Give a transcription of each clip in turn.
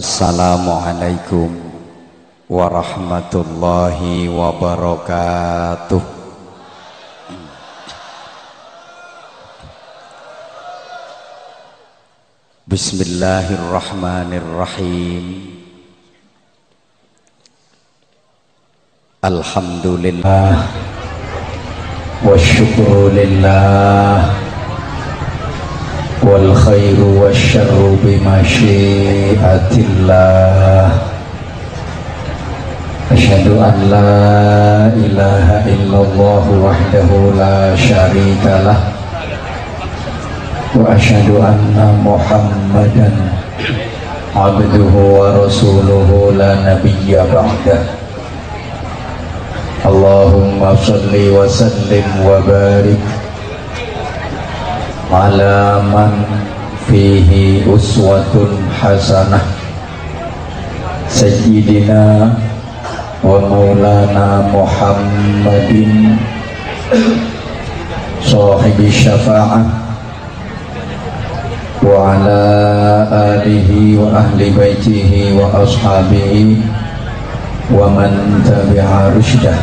Assalamualaikum warahmatullahi wabarakatuh. Bismillahirrahmanirrahim. Alhamdulillah. Wa syukru lillah والخير والشر بمشيئة الله. أشهد أن لا إله إلا الله وحده لا شريك له. وأشهد أن محمدا عبده ورسوله لا نبي بعده. اللهم صل وسلم وبارك على من فيه أسوة حسنة. سيدنا ومولانا محمد صاحب الشفاعة وعلى آله وأهل بيته وأصحابه ومن تبع رشده.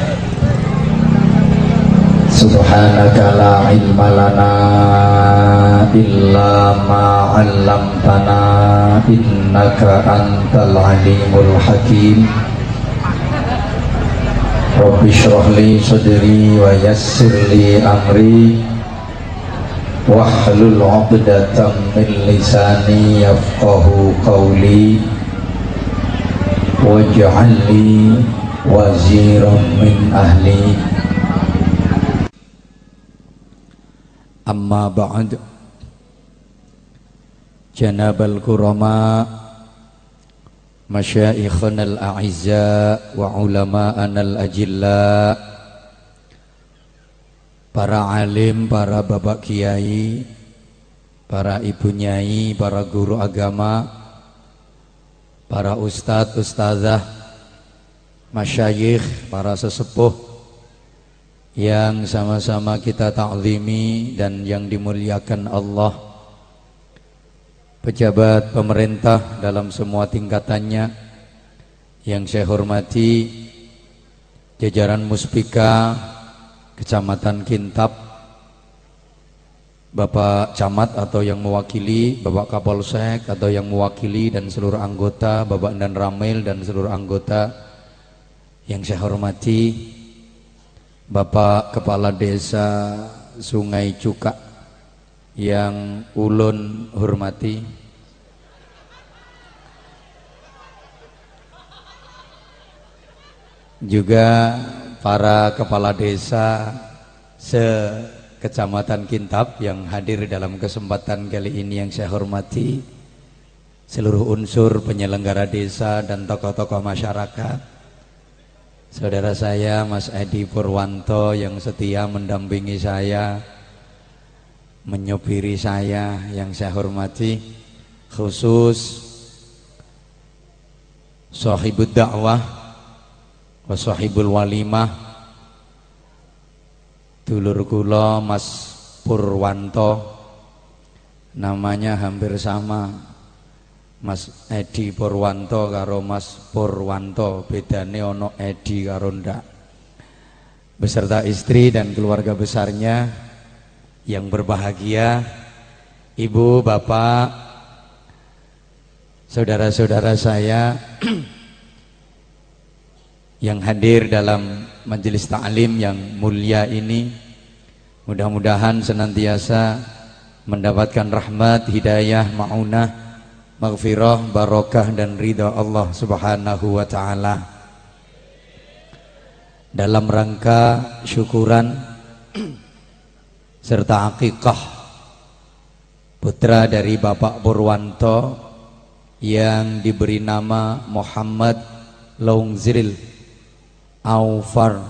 Subhanaka la ilma lana illa ma 'allamtana innaka antal alimul hakim Rabbi shrah li sadri wa amri wahlul 'uqdatam min lisani yafqahu qawli waj'al li min ba'd. Janabal kurama Masyaikhana al-a'izza Wa ulama'ana al-ajilla. Para alim, para bapak kiai Para ibu nyai, para guru agama Para ustadz, ustazah Masyayikh, para sesepuh yang sama-sama kita ta'zimi dan yang dimuliakan Allah pejabat pemerintah dalam semua tingkatannya yang saya hormati jajaran Muspika Kecamatan Kintab Bapak Camat atau yang mewakili Bapak Kapolsek atau yang mewakili dan seluruh anggota Bapak dan Ramil dan seluruh anggota yang saya hormati Bapak Kepala Desa Sungai Cuka yang ulun hormati. Juga para kepala desa se-Kecamatan Kintab yang hadir dalam kesempatan kali ini yang saya hormati. Seluruh unsur penyelenggara desa dan tokoh-tokoh masyarakat Saudara saya Mas Edi Purwanto yang setia mendampingi saya Menyopiri saya yang saya hormati Khusus Sahibud dakwah Wasahibul walimah Dulur kula Mas Purwanto Namanya hampir sama Mas Edi Purwanto karo Mas Purwanto. Bedane ono Edi karo beserta istri dan keluarga besarnya yang berbahagia. Ibu bapak saudara-saudara saya yang hadir dalam majelis ta'lim yang mulia ini mudah-mudahan senantiasa mendapatkan rahmat hidayah maunah maghfirah, barokah dan ridha Allah Subhanahu wa taala. Dalam rangka syukuran serta akikah putra dari Bapak Purwanto yang diberi nama Muhammad Longziril Aufar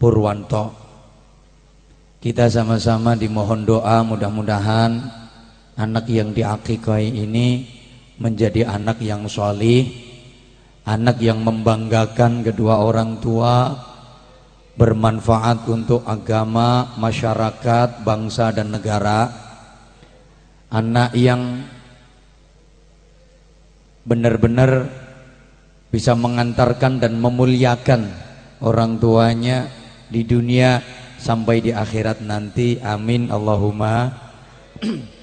Purwanto. Kita sama-sama dimohon doa mudah-mudahan anak yang diakikahi ini menjadi anak yang solih, anak yang membanggakan kedua orang tua, bermanfaat untuk agama, masyarakat, bangsa dan negara, anak yang benar-benar bisa mengantarkan dan memuliakan orang tuanya di dunia sampai di akhirat nanti. Amin. Allahumma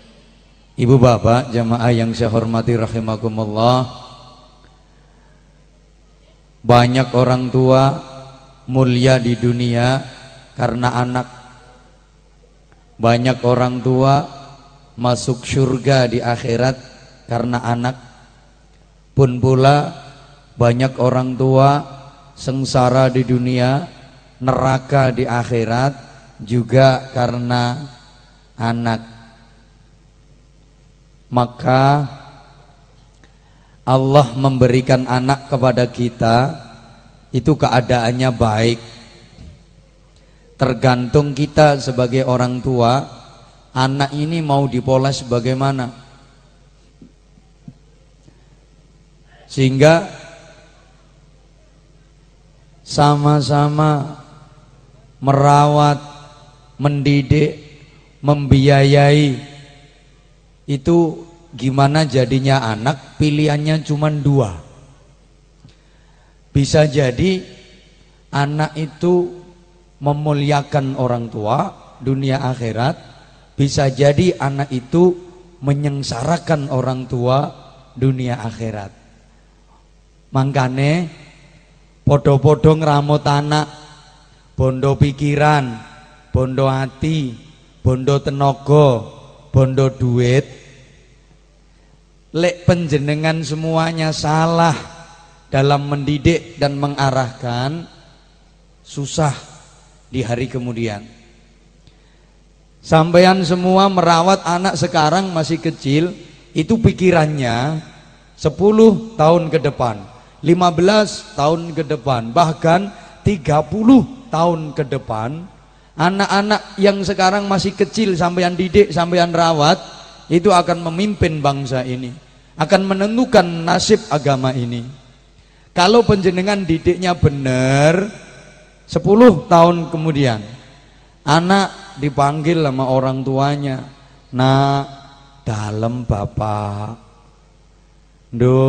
Ibu bapak jamaah yang saya hormati rahimakumullah. Banyak orang tua mulia di dunia karena anak. Banyak orang tua masuk surga di akhirat karena anak. Pun pula banyak orang tua sengsara di dunia Neraka di akhirat juga karena anak maka Allah memberikan anak kepada kita itu keadaannya baik. Tergantung kita sebagai orang tua anak ini mau dipoles bagaimana. Sehingga sama-sama merawat mendidik membiayai itu gimana jadinya anak pilihannya cuma dua. Bisa jadi anak itu memuliakan orang tua dunia akhirat. Bisa jadi anak itu menyengsarakan orang tua dunia akhirat. Makanya podo-podo ngeramut anak. Bondo pikiran bondo hati bondo tenaga bondo duit lek penjenengan semuanya salah dalam mendidik dan mengarahkan susah di hari kemudian. Sampean semua merawat anak sekarang masih kecil itu pikirannya 10 tahun ke depan 15 tahun ke depan bahkan 30 tahun ke depan anak-anak yang sekarang masih kecil sampean didik sampean rawat itu akan memimpin bangsa ini akan menentukan nasib agama ini. Kalau penjenengan didiknya benar 10 tahun kemudian anak dipanggil sama orang tuanya nak dalam bapak. Do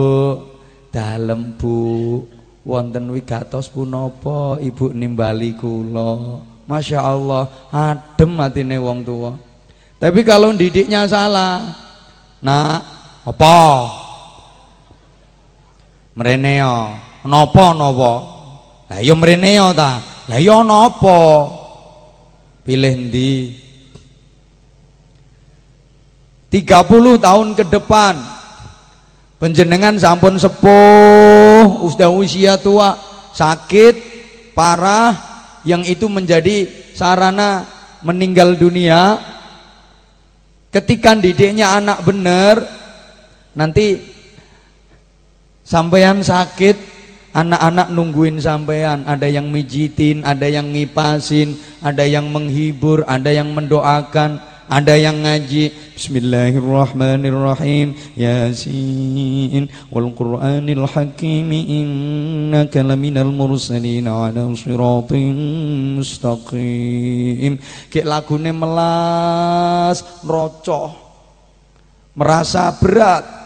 dalam bu. Wonten wigatos punapa ibu nimbali kula? Masya Allah adem atine wong tua tapi kalau didiknya salah, nah apa? Mereneo, nopo nopo. Lah yo iya mereneo ta. Lah yo iya nopo? Pilih di 30 tahun ke depan penjenengan sampun sepuh sudah usia tua sakit parah yang itu menjadi sarana meninggal dunia ketika didiknya anak bener nanti sampean sakit anak-anak nungguin sampean ada yang mijitin ada yang ngipasin ada yang menghibur ada yang mendoakan ada yang ngaji Bismillahirrahmanirrahim Yasin wal Qur'anil Hakim innaka laminal mursalin ala siratin mustaqim. Kayak lagune melas rocoh merasa berat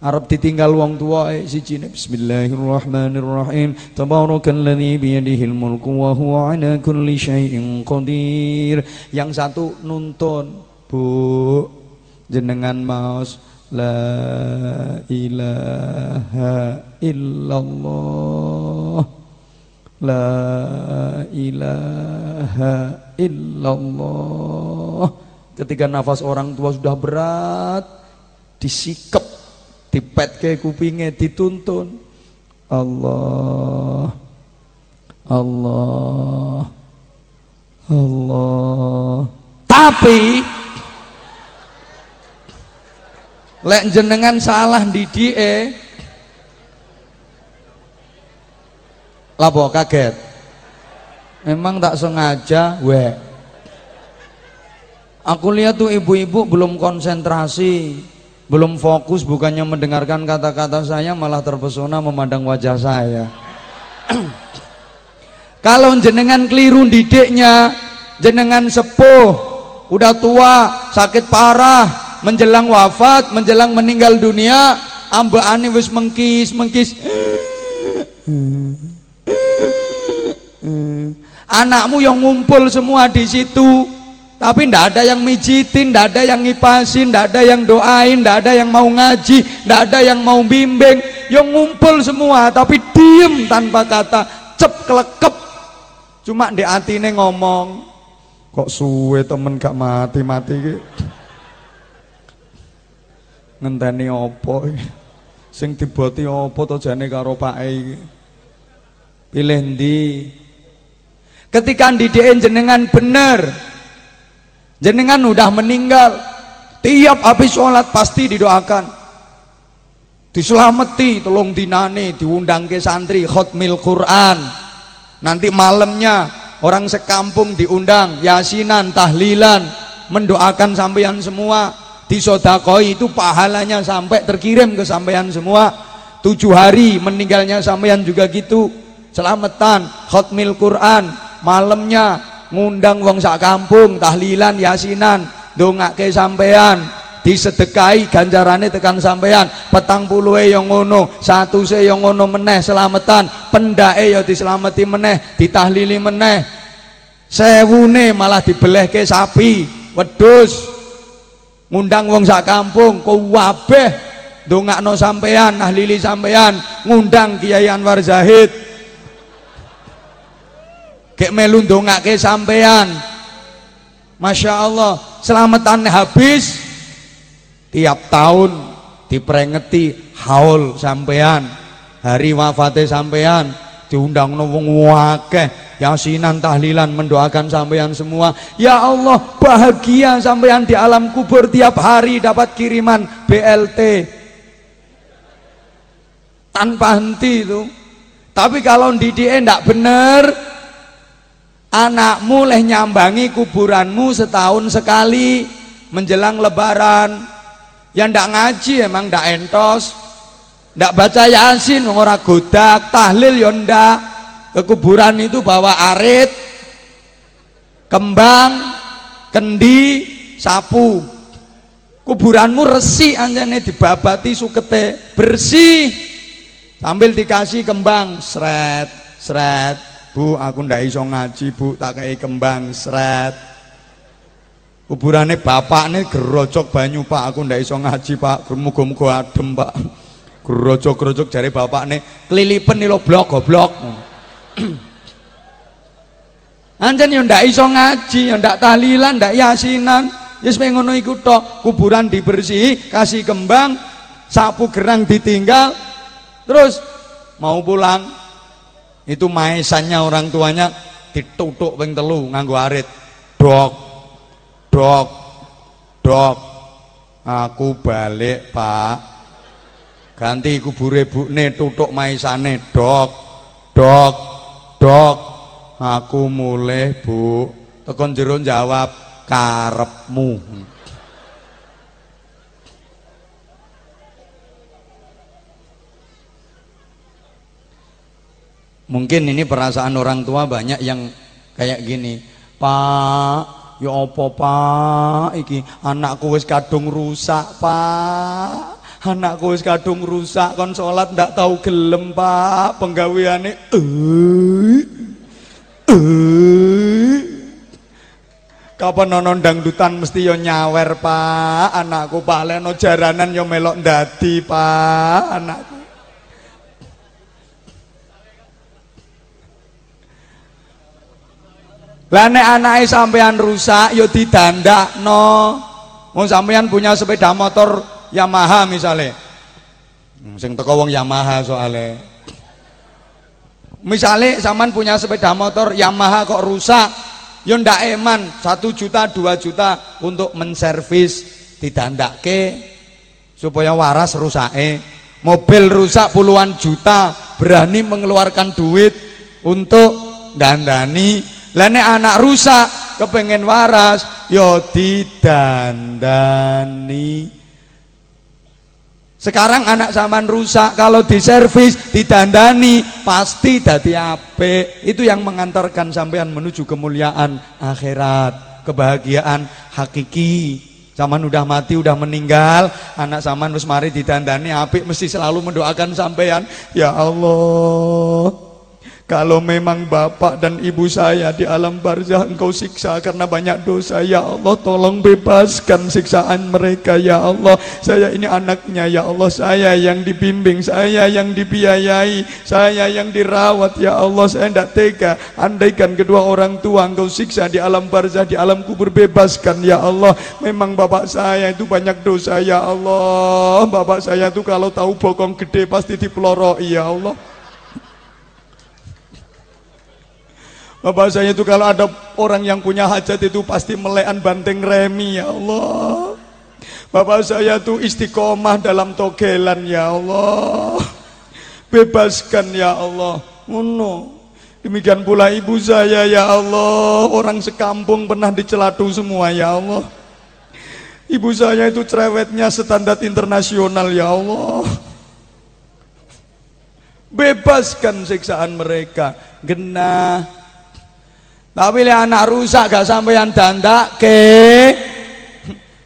Arab ditinggal wong tua eh, sijine Bismillahirrahmanirrahim. Tabarakalladzi biyadihil mulku wa huwa ala kulli syai'in qadir. Yang satu nuntun Bu. Jenengan maos La ilaha illallah. La ilaha illallah. Ketika nafas orang tua sudah berat Disikap dipet ke kupingnya dituntun. Allah. Allah. Allah. Tapi lek jenengan salah di die lapo kaget. Memang tak sengaja we aku lihat tuh ibu-ibu belum konsentrasi belum fokus bukannya mendengarkan kata-kata saya malah terpesona memandang wajah saya. Kalau jenengan keliru didiknya jenengan sepuh udah tua sakit parah menjelang wafat menjelang meninggal dunia ambekane wis mengkis mengkis. Anakmu yang ngumpul semua di situ tapi ndak ada yang mijitin, ndak ada yang ngipasin, ndak ada yang doain, ndak ada yang mau ngaji, ndak ada yang mau bimbing. Yang ngumpul semua tapi diem tanpa kata, cep kelekep. Cuma di atine ngomong, kok suwe temen gak mati-mati iki. Ngenteni opo Sing diboti opo to jane karo pake? Pilih ndi? Ketika didikin jenengan bener, Jenengan udah meninggal. Tiap habis sholat pasti didoakan. Diselamati, tolong dinane, diundang ke santri, khutmil Quran. Nanti malamnya orang sekampung diundang, yasinan, tahlilan, mendoakan sampeyan semua. Disodakoi itu pahalanya sampai terkirim ke sampeyan semua. Tujuh hari meninggalnya sampeyan juga gitu. Selamatan, khutmil Quran, malamnya ngundang wong sak kampung tahlilan yasinan ndongake sampean. Disedekai ganjarane tekan sampean. Petang puluhe yang ngono satu se yang ngono meneh selamatan pendake ya diselamati meneh ditahlili meneh. Sewune malah dibelehke sapi. Wedus ngundang wong sak kampung kuwabeh ndongakno sampean nahlili sampean. Ngundang Kiai Anwar Zahid Kek melu ndongake sampean. Masya Allah, selamatan habis tiap tahun diperengeti haul sampean. Hari wafatnya sampean diundang wong wakeh yasinan tahlilan mendoakan sampean semua ya Allah bahagia sampean di alam kubur tiap hari dapat kiriman BLT tanpa henti itu tapi kalau di dia tidak benar anakmu leh nyambangi kuburanmu setahun sekali menjelang lebaran. Yang ndak ngaji emang ndak entos. Ndak baca yasin ora godak. Tahlil ya ndak. Ke kuburan itu bawa arit kembang kendi sapu. Kuburanmu resi anjane dibabati sukete. Bersih. Sambil dikasih kembang. Seret seret Bu, aku ndak iso ngaji, Bu, tak kei kembang sret. Kuburane bapakne gerojok banyu, Pak. Aku ndak iso ngaji, Pak. Muga-muga adem, Pak. Gerojok-gerojok jare kelilipen lo blok goblok. Anjen yo ndak iso ngaji, yo ndak tahlilan, ndak yasinan. Ya ngono iku tok. Kuburan dibersihi, kasih kembang, sapu gerang ditinggal. Terus mau pulang itu maesannya orang tuanya ditutuk ping telu nganggo arit. Dok dok dok. Aku balik pak. Ganti kubure bukne tutuk maesane dok. Dok dok. Aku mulai bu. Tekon jero jawab karepmu Mungkin ini perasaan orang tua banyak yang kayak gini. Pak, ya apa pak? Iki anakku wis kadung rusak pak. Anakku wis kadung rusak kon salat ndak tahu gelem pak. Penggaweane eh eh Kapan nonon dangdutan mesti yo nyawer pak anakku pak leno jaranan yo melok ndadi pak anakku Lah nek anake sampean rusak ya didandakno. Wong sampean punya sepeda motor Yamaha misalnya. Sing teko wong Yamaha soalnya. Misalnya sampean punya sepeda motor Yamaha kok rusak, ya ndak eman 1 juta 2 juta untuk menservis didandakke supaya waras rusake. Mobil rusak puluhan juta, berani mengeluarkan duit untuk dandani lah anak rusak kepengen waras yo ya didandani. Sekarang anak zaman rusak kalau diservis didandani pasti dadi ape. Itu yang mengantarkan sampean menuju kemuliaan akhirat, kebahagiaan hakiki. Zaman udah mati, udah meninggal, anak zaman wis mari didandani apik mesti selalu mendoakan sampean, ya Allah. Kalau memang bapak dan ibu saya di alam barzah engkau siksa karena banyak dosa. Ya Allah tolong bebaskan siksaan mereka Ya Allah. Saya ini anaknya Ya Allah. Saya yang dibimbing Saya yang dibiayai Saya yang dirawat Ya Allah. Saya tidak tega. Andaikan kedua orang tua engkau siksa di alam barzah Di alam kubur bebaskan Ya Allah. Memang bapak saya itu banyak dosa Ya Allah. Bapak saya itu kalau tahu bokong gede pasti dipeloroi Ya Allah Bapak saya itu kalau ada orang yang punya hajat itu pasti melean banteng remi ya Allah. Bapak saya itu istiqomah dalam togelan ya Allah. Bebaskan ya Allah. Ngono. Demikian pula ibu saya ya Allah. Orang sekampung pernah dicelatu semua ya Allah. Ibu saya itu cerewetnya standar internasional ya Allah. Bebaskan siksaan mereka. Genah tapi le anak rusak gak sampeyan ke,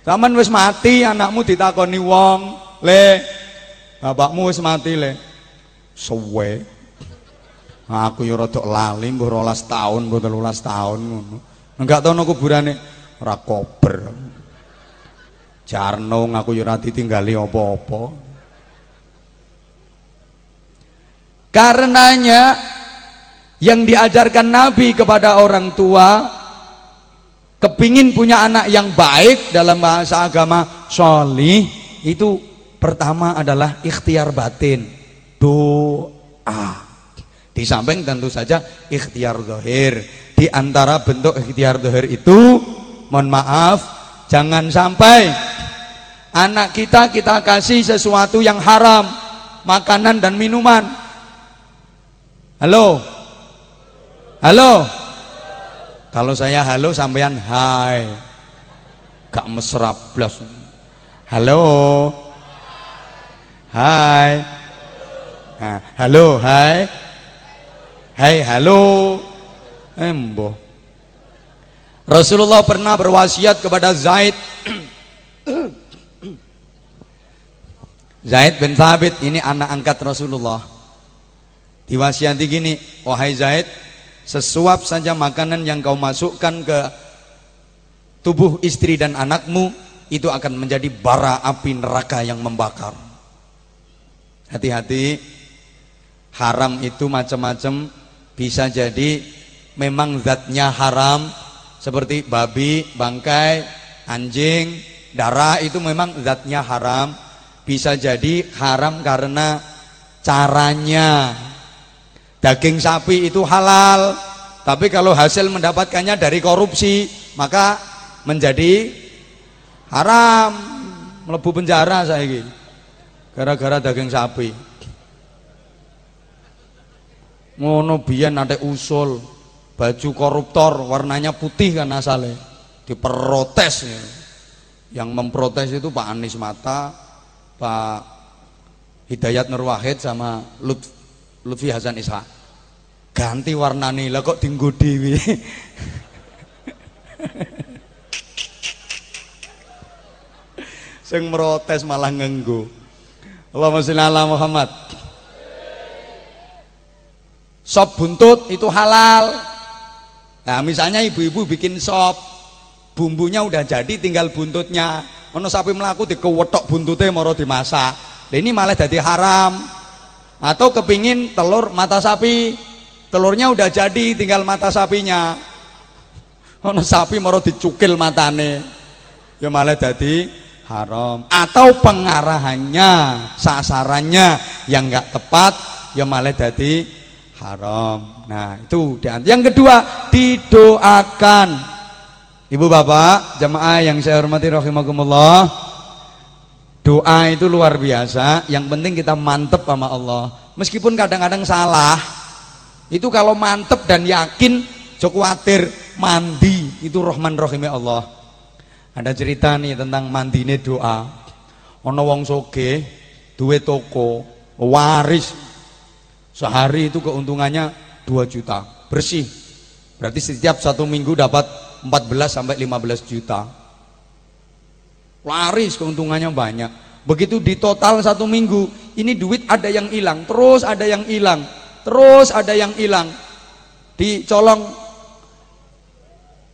Zaman wis mati anakmu ditakoni wong, "Le, bapakmu wis mati, Le." Suwe. Aku yo rada lali mbah 12 tahun, mbah 13 tahun ngono. Enggak tau nang kuburane ora kober. Jarno aku yo ora ditinggali apa-apa. Karenanya yang diajarkan Nabi kepada orang tua kepingin punya anak yang baik dalam bahasa agama solih itu pertama adalah ikhtiar batin doa. Di samping tentu saja ikhtiar dohir di antara bentuk ikhtiar dohir itu mohon maaf jangan sampai anak kita kita kasih sesuatu yang haram makanan dan minuman. Halo Halo. Kalau saya halo sampean hai. Gak mesra blas. Halo. Hai. Nah, halo, hai. Hai, halo. Embo. Rasulullah pernah berwasiat kepada Zaid Zaid bin Thabit ini anak angkat Rasulullah. Diwasiati gini, wahai Zaid, sesuap saja makanan yang kau masukkan ke tubuh istri dan anakmu itu akan menjadi bara api neraka yang membakar. Hati-hati. Haram itu macam-macam. Bisa jadi memang zatnya haram seperti babi, bangkai, anjing, darah itu memang zatnya haram. Bisa jadi haram karena caranya daging sapi itu halal. Tapi kalau hasil mendapatkannya dari korupsi maka menjadi haram. Melebu penjara saya ini. Gara-gara daging sapi. Ngono biyen ada usul. Baju koruptor warnanya putih kan asalnya diprotes. Ya. yang memprotes itu Pak Anies Mata Pak Hidayat Nur Wahid sama Lutfi Hasan Ishak. Ganti warnane lah kok dinggo dhewe? Sing protes malah ngenggo. Allahumma sholli ala Muhammad. Sop buntut itu halal. Nah misalnya ibu-ibu bikin sop bumbunya udah jadi tinggal buntutnya. Ono sapi melaku dikewetok buntutnya moro dimasak. Ini malah jadi haram atau kepingin telur mata sapi. Telurnya udah jadi tinggal mata sapinya. Ono sapi mau dicukil matane. Ya malah jadi haram. Atau pengarahannya sasarannya yang enggak tepat ya malah jadi haram. Nah itu yang kedua didoakan. Ibu bapak jemaah yang saya hormati rahimakumullah doa itu luar biasa yang penting kita mantep sama Allah. Meskipun kadang-kadang salah itu kalau mantep dan yakin cukup khawatir mandi itu rohman rohimnya Allah. Ada cerita nih tentang mandine doa. Ono wong soge duwe toko waris. Sehari itu keuntungannya 2 juta bersih. Berarti setiap satu minggu dapat 14 sampai 15 juta laris keuntungannya banyak. Begitu di total satu minggu ini duit ada yang hilang terus ada yang hilang terus ada yang hilang. Dicolong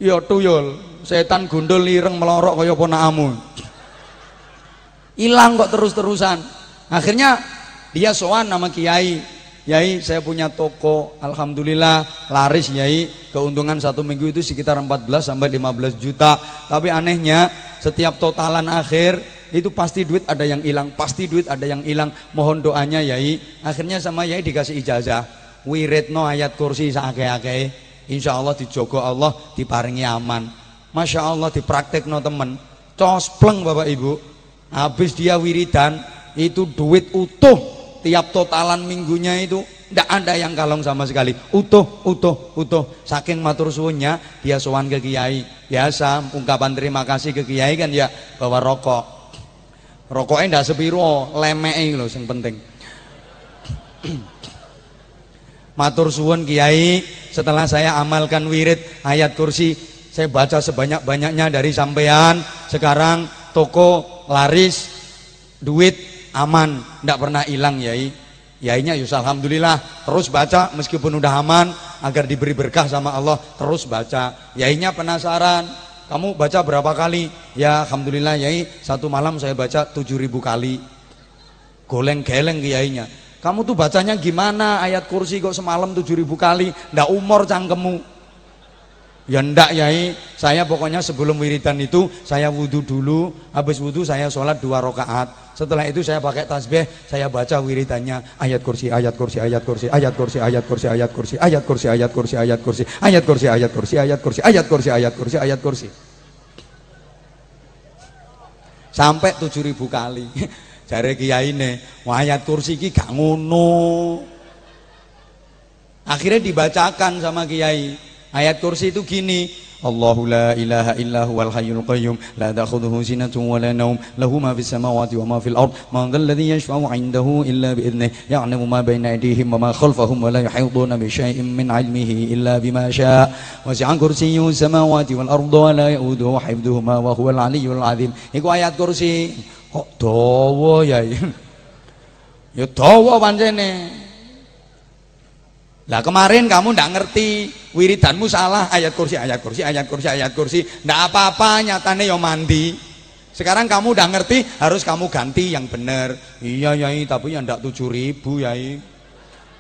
ya tuyul setan gundul lireng melorok kaya ponakamu. Hilang kok terus-terusan. Akhirnya dia soan nama kiai Yai saya punya toko. Alhamdulillah laris Yai. Keuntungan satu minggu itu sekitar 14 sampai 15 juta. Tapi anehnya setiap totalan akhir itu pasti duit ada yang hilang pasti duit ada yang hilang. Mohon doanya Yai. Akhirnya sama Yai dikasih ijazah. Wiridno ayat kursi seake-ake insya Allah dijogo Allah diparingi aman. Masya Allah dipraktek no temen cospleng Bapak Ibu. Habis dia wiridan itu duit utuh tiap totalan minggunya itu tidak ada yang kalong sama sekali. Utuh utuh utuh. Saking matur suwunnya dia sowan ke kiai. Biasa ungkapan terima kasih ke kiai kan ya bawa rokok. Rokoknya ndak sepiro lemei loh yang penting. Matur suwun kiai setelah saya amalkan wirid ayat kursi saya baca sebanyak-banyaknya dari sampean. Sekarang toko laris duit aman, tidak pernah hilang yai. Yainya Yus Alhamdulillah terus baca meskipun udah aman agar diberi berkah sama Allah terus baca. Yainya penasaran, kamu baca berapa kali? Ya Alhamdulillah yai satu malam saya baca 7000 kali. Goleng-geleng yainya. Kamu tuh bacanya gimana ayat kursi kok semalam 7000 kali? Ndak umur cangkemu. Ya ndak yai, saya pokoknya sebelum wiridan itu saya wudhu dulu, habis wudhu saya sholat dua rakaat. Setelah itu saya pakai tasbih, saya baca wiridannya ayat kursi, ayat kursi, ayat kursi, ayat kursi, ayat kursi, ayat kursi, ayat kursi, ayat kursi, ayat kursi, ayat kursi, ayat kursi, ayat kursi, ayat kursi, ayat kursi, ayat kursi. Sampai tujuh ribu kali. Jare kiai ini, ayat kursi ki gak ngono. Akhirnya dibacakan sama kiai. Ayat kursi itu gini, الله لا إله إلا هو الحي القيوم لا تأخذه سنة ولا نوم له ما في السماوات وما في الأرض من ذا الذي يشفع عنده إلا بإذنه يعلم ما بين أيديهم وما خلفهم ولا يحيطون بشيء من علمه إلا بما شاء وسع كرسيه السماوات والأرض ولا يؤوده حفظهما وهو العلي العظيم Iku ayat kursi. Kok dawa ya? Ya dawa pancene. Lah kemarin kamu ndak ngerti wiridanmu salah ayat kursi ayat kursi ayat kursi ayat kursi ndak apa-apa nyatane yo mandi. Sekarang kamu udah ngerti harus kamu ganti yang benar. Iya yai tapi ya ndak tujuh ribu yai.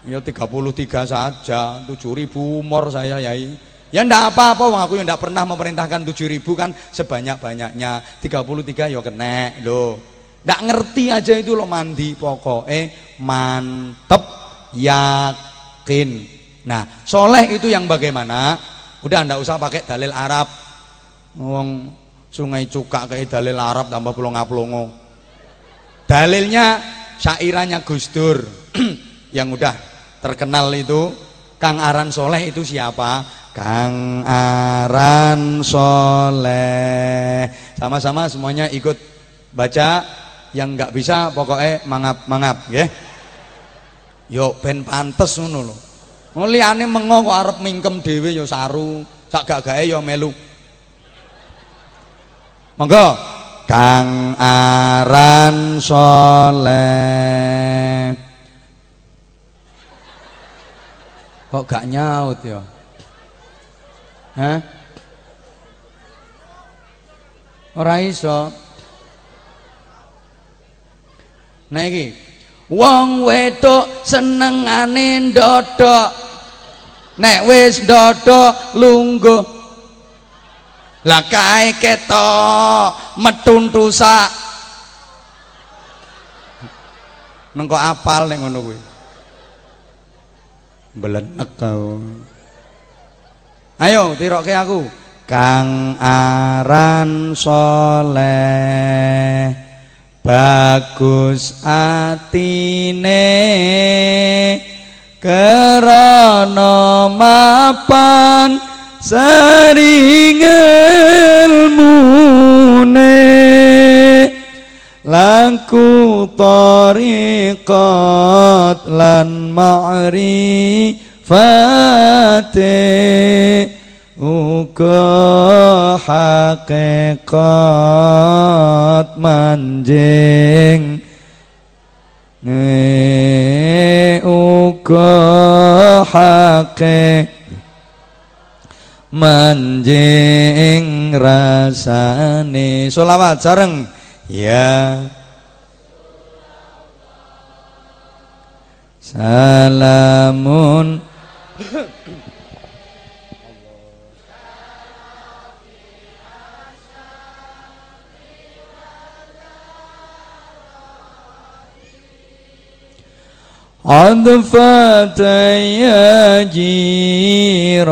Ya tiga puluh tiga saja tujuh ribu umur saya yai. Ya ndak apa-apa wong aku yang ndak pernah memerintahkan tujuh ribu kan sebanyak-banyaknya tiga puluh tiga yo kena loh. Ndak ngerti aja itu lo mandi pokoknya mantep yak yakin. Nah, soleh itu yang bagaimana? Udah ndak usah pakai dalil Arab. Wong sungai cuka kayak dalil Arab tambah pulau ngaplongo. Dalilnya syairannya Gus Dur yang udah terkenal itu Kang Aran Soleh itu siapa? Kang Aran Soleh. Sama-sama semuanya ikut baca yang nggak bisa pokoknya mangap-mangap ya. Yo ben pantes ngono lho. Wong liyane mengo kok arep mingkem dhewe ya saru, sak gak-gake ya melu. Monggo Kang Aran Soleh. Kok gak nyaut ya? Hah? Ora iso. Nah iki Wong wedok senengane ndodok. Nek wis ndodok lungguh. Lah kae ketok metuntu sak. Nengko apal nek ngono kuwi. Mblenek kau. Ayo tiroke aku. Kang aran soleh bagus atine kerana mapan sering ilmune. Laku tariqat lan ma'rifate uga hakikat manjing. Uga hakikat manjing rasane. Solawat sareng. Ya. Salamun عطفة يا جيرة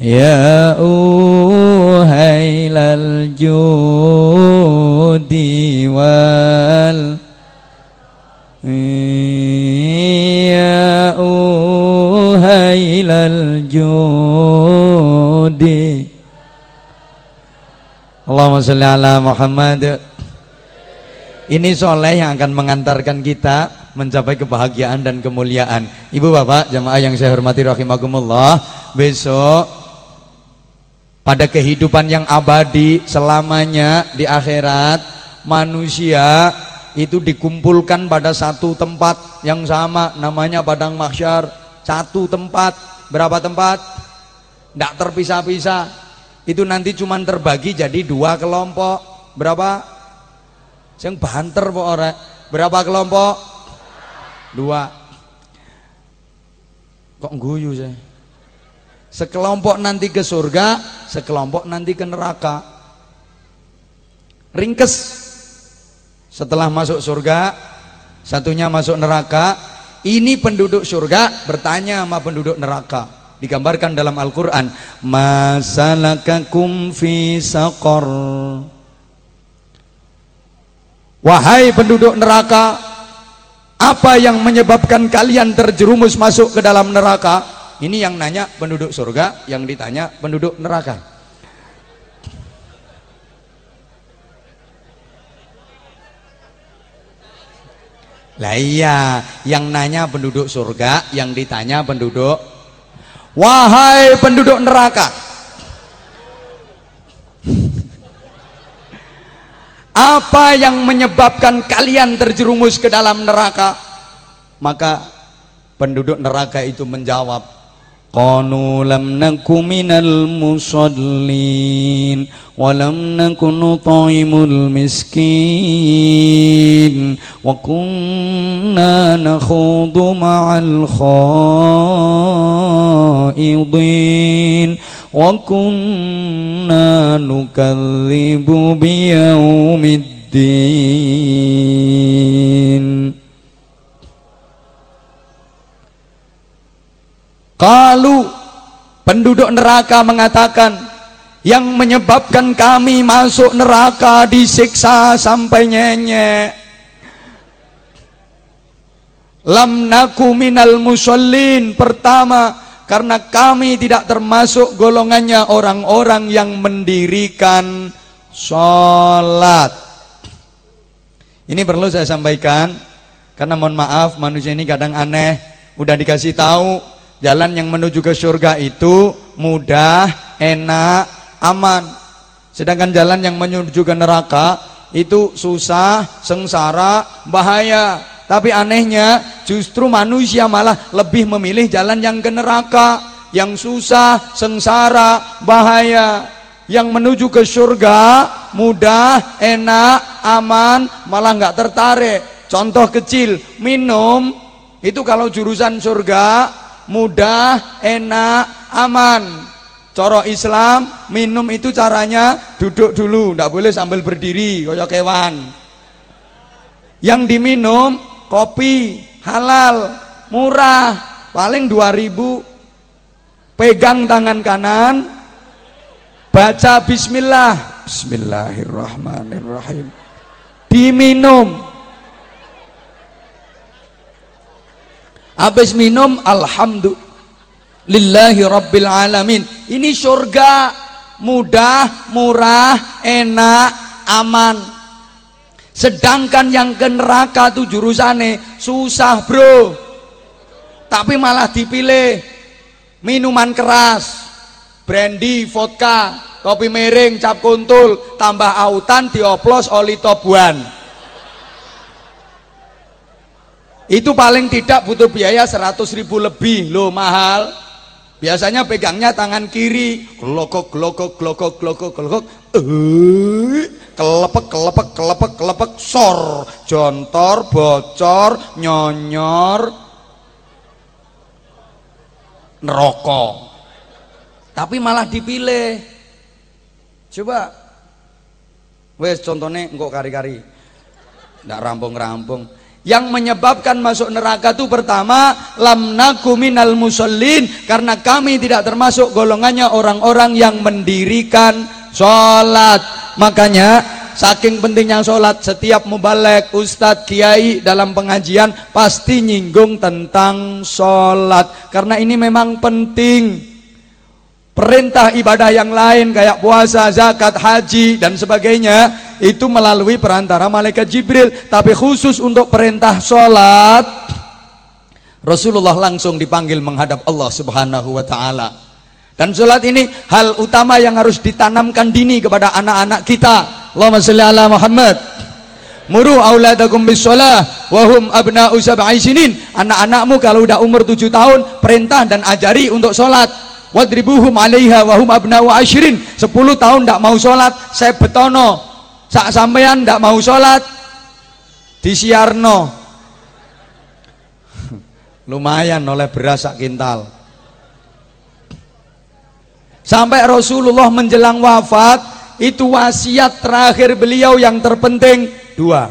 يا أهيل الجود وال يا أهيل الجود. اللهم صل على محمد. Ini soleh yang akan mengantarkan kita mencapai kebahagiaan dan kemuliaan. Ibu bapak, jamaah yang saya hormati rahimakumullah, besok pada kehidupan yang abadi selamanya di akhirat manusia itu dikumpulkan pada satu tempat yang sama namanya padang mahsyar. Satu tempat. Berapa tempat? Tidak terpisah-pisah. Itu nanti cuma terbagi jadi dua kelompok. Berapa yang banter po orang berapa kelompok dua kok guyu saya Sekelompok nanti ke surga, sekelompok nanti ke neraka. Ringkes. Setelah masuk surga, satunya masuk neraka. Ini penduduk surga bertanya sama penduduk neraka. Digambarkan dalam Al-Quran. Masalakakum fi. Wahai penduduk neraka, apa yang menyebabkan kalian terjerumus masuk ke dalam neraka? Ini yang nanya penduduk surga, yang ditanya penduduk neraka. Lah iya, yang nanya penduduk surga, yang ditanya penduduk Wahai penduduk neraka. apa yang menyebabkan kalian terjerumus ke dalam neraka? Maka penduduk neraka itu menjawab qalu lam naku minal musallin wa lam naku nut'imul miskin wa kunna nakhudu ma'al khaidin. وكنا نكذب بيوم الدين Kalau penduduk neraka mengatakan yang menyebabkan kami masuk neraka disiksa sampai nyenyek. Lam naku minal musallin pertama karena kami tidak termasuk golongannya orang-orang yang mendirikan sholat. Ini perlu saya sampaikan karena mohon maaf manusia ini kadang aneh, udah dikasih tahu Jalan yang menuju ke surga itu mudah, enak, aman. Sedangkan jalan yang menuju ke neraka itu susah, sengsara, bahaya. Tapi anehnya justru manusia malah lebih memilih jalan yang ke neraka, yang susah, sengsara, bahaya. Yang menuju ke surga mudah, enak, aman, malah nggak tertarik. Contoh kecil, minum itu kalau jurusan surga mudah, enak, aman. Coro Islam minum itu caranya duduk dulu, tidak boleh sambil berdiri kaya kewan. Yang diminum kopi halal, murah, paling 2000. Pegang tangan kanan, baca bismillah. Bismillahirrahmanirrahim. Diminum Habis minum alhamdulillahi rabbil alamin. Ini surga mudah, murah, enak, aman. Sedangkan yang ke neraka tuh jurusannya susah, Bro. tapi malah dipilih minuman keras brandy vodka kopi miring cap kuntul tambah autan dioplos oli tobuan. Itu paling tidak butuh biaya 100 ribu lebih. Loh mahal biasanya pegangnya tangan kiri gelokok gelokok gelokok gelokok gelokok eh kelepek kelepek kelepek kelepek sor jontor bocor nyonyor neraka. Tapi malah dipilih. Coba wes contohnya engkau kari-kari. Nggak rampung-rampung. Yang menyebabkan masuk neraka itu pertama lam naku minal musallin karena kami tidak termasuk golongannya orang-orang yang mendirikan sholat. Makanya Saking pentingnya sholat setiap mubalek, ustadz, kiai dalam pengajian pasti nyinggung tentang sholat. Karena ini memang penting. Perintah ibadah yang lain kayak puasa, zakat, haji dan sebagainya itu melalui perantara malaikat Jibril. Tapi khusus untuk perintah sholat Rasulullah langsung dipanggil menghadap Allah Subhanahu wa taala. Dan sholat ini hal utama yang harus ditanamkan dini kepada anak-anak kita Allahumma salli ala Muhammad Muru auladakum bis shalah wa hum abna'u sab'i sinin. Anak-anakmu kalau udah umur 7 tahun, perintah dan ajari untuk salat. Wadribuhum 'alaiha wa hum abna'u ashrin. 10 tahun ndak mau salat, saya betono. Sak sampean ndak mau salat, disiarno. Lumayan oleh beras sak kintal. Sampai Rasulullah menjelang wafat itu wasiat terakhir beliau yang terpenting dua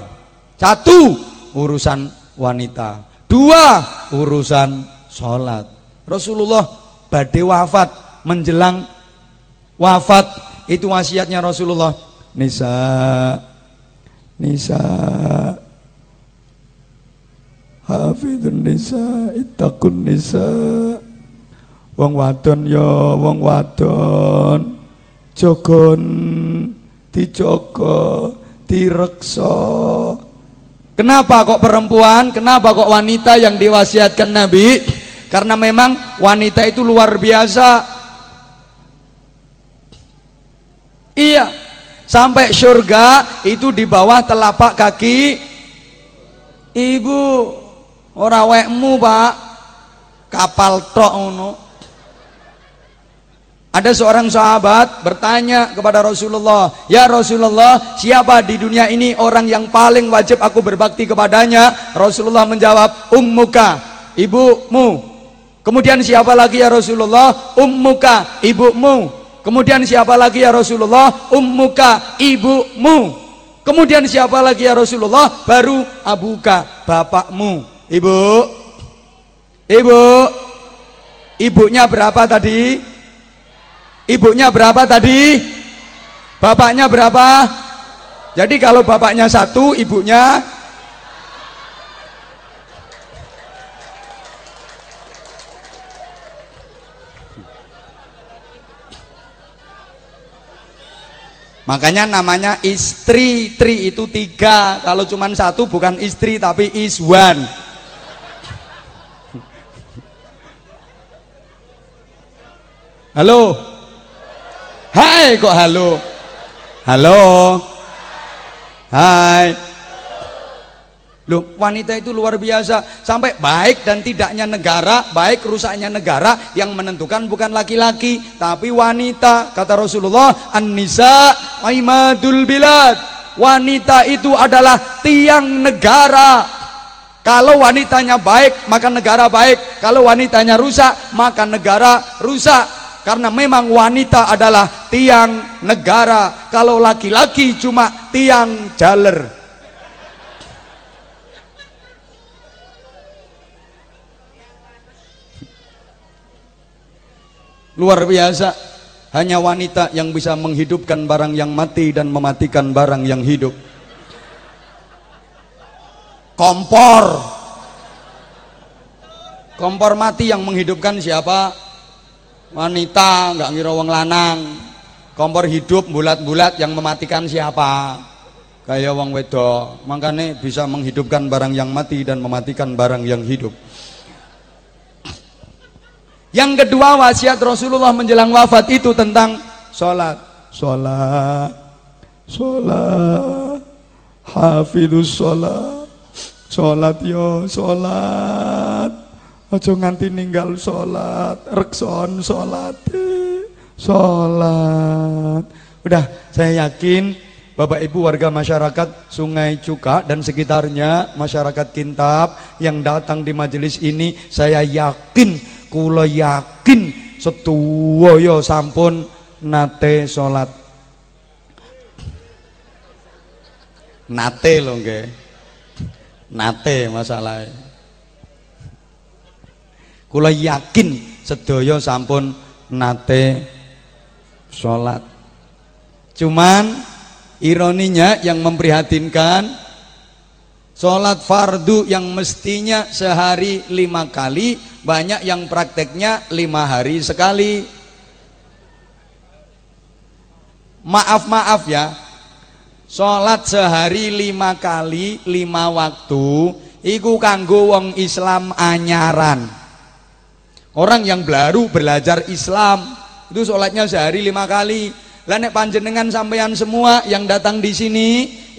satu urusan wanita dua urusan sholat Rasulullah badai wafat menjelang wafat itu wasiatnya Rasulullah. Nisa nisa. Hafidun nisa itakun nisa. Wong wadon yo wong wadon. Jogon dijogo direksa. Kenapa kok perempuan kenapa kok wanita yang diwasiatkan Nabi karena memang wanita itu luar biasa iya sampai surga itu di bawah telapak kaki ibu ora wekmu pak kapal tok ngono ada seorang sahabat bertanya kepada Rasulullah, "Ya Rasulullah, siapa di dunia ini orang yang paling wajib aku berbakti kepadanya?" Rasulullah menjawab, "Ummuka, ibumu." Kemudian siapa lagi ya Rasulullah? Ummuka, ibumu. Kemudian siapa lagi ya Rasulullah? Ummuka, ibumu. Kemudian siapa lagi ya Rasulullah? Baru abuka, bapakmu. Ibu. Ibu. Ibunya berapa tadi? Ibunya berapa tadi? Bapaknya berapa? Jadi kalau bapaknya satu, ibunya Makanya namanya istri, tri itu tiga. Kalau cuma satu bukan istri tapi iswan. Halo. Hai kok halo? Halo. Hai. Loh, wanita itu luar biasa sampai baik dan tidaknya negara, baik rusaknya negara yang menentukan bukan laki-laki, tapi wanita. Kata Rasulullah, "An-nisa aimadul bilad." Wanita itu adalah tiang negara. Kalau wanitanya baik, maka negara baik. Kalau wanitanya rusak, maka negara rusak karena memang wanita adalah tiang negara kalau laki-laki cuma tiang jaler luar biasa. Hanya wanita yang bisa menghidupkan barang yang mati dan mematikan barang yang hidup. Kompor. Kompor mati yang menghidupkan siapa? Wanita nggak ngira wong lanang. Kompor hidup bulat-bulat yang mematikan siapa? Kayak wong wedo makanya bisa menghidupkan barang yang mati dan mematikan barang yang hidup Yang kedua wasiat Rasulullah menjelang wafat itu tentang sholat. Sholat, sholat, hafidus sholat, sholat yo sholat. Aja nganti ninggal sholat, rekson sholat, sholat. Udah, saya yakin Bapak Ibu warga masyarakat Sungai Cuka dan sekitarnya masyarakat Kintab yang datang di majelis ini saya yakin kula yakin setuwa sampun nate salat. Nate lho nggih. Nate masalah kula yakin sedaya sampun nate salat. Cuman Ironinya yang memprihatinkan Sholat fardu yang mestinya sehari lima kali Banyak yang prakteknya lima hari sekali. Maaf-maaf ya Sholat sehari lima kali lima waktu Iku kanggo wong Islam anyaran. Orang yang baru belajar Islam Itu sholatnya sehari lima kali lah nek panjenengan sampean semua yang datang di sini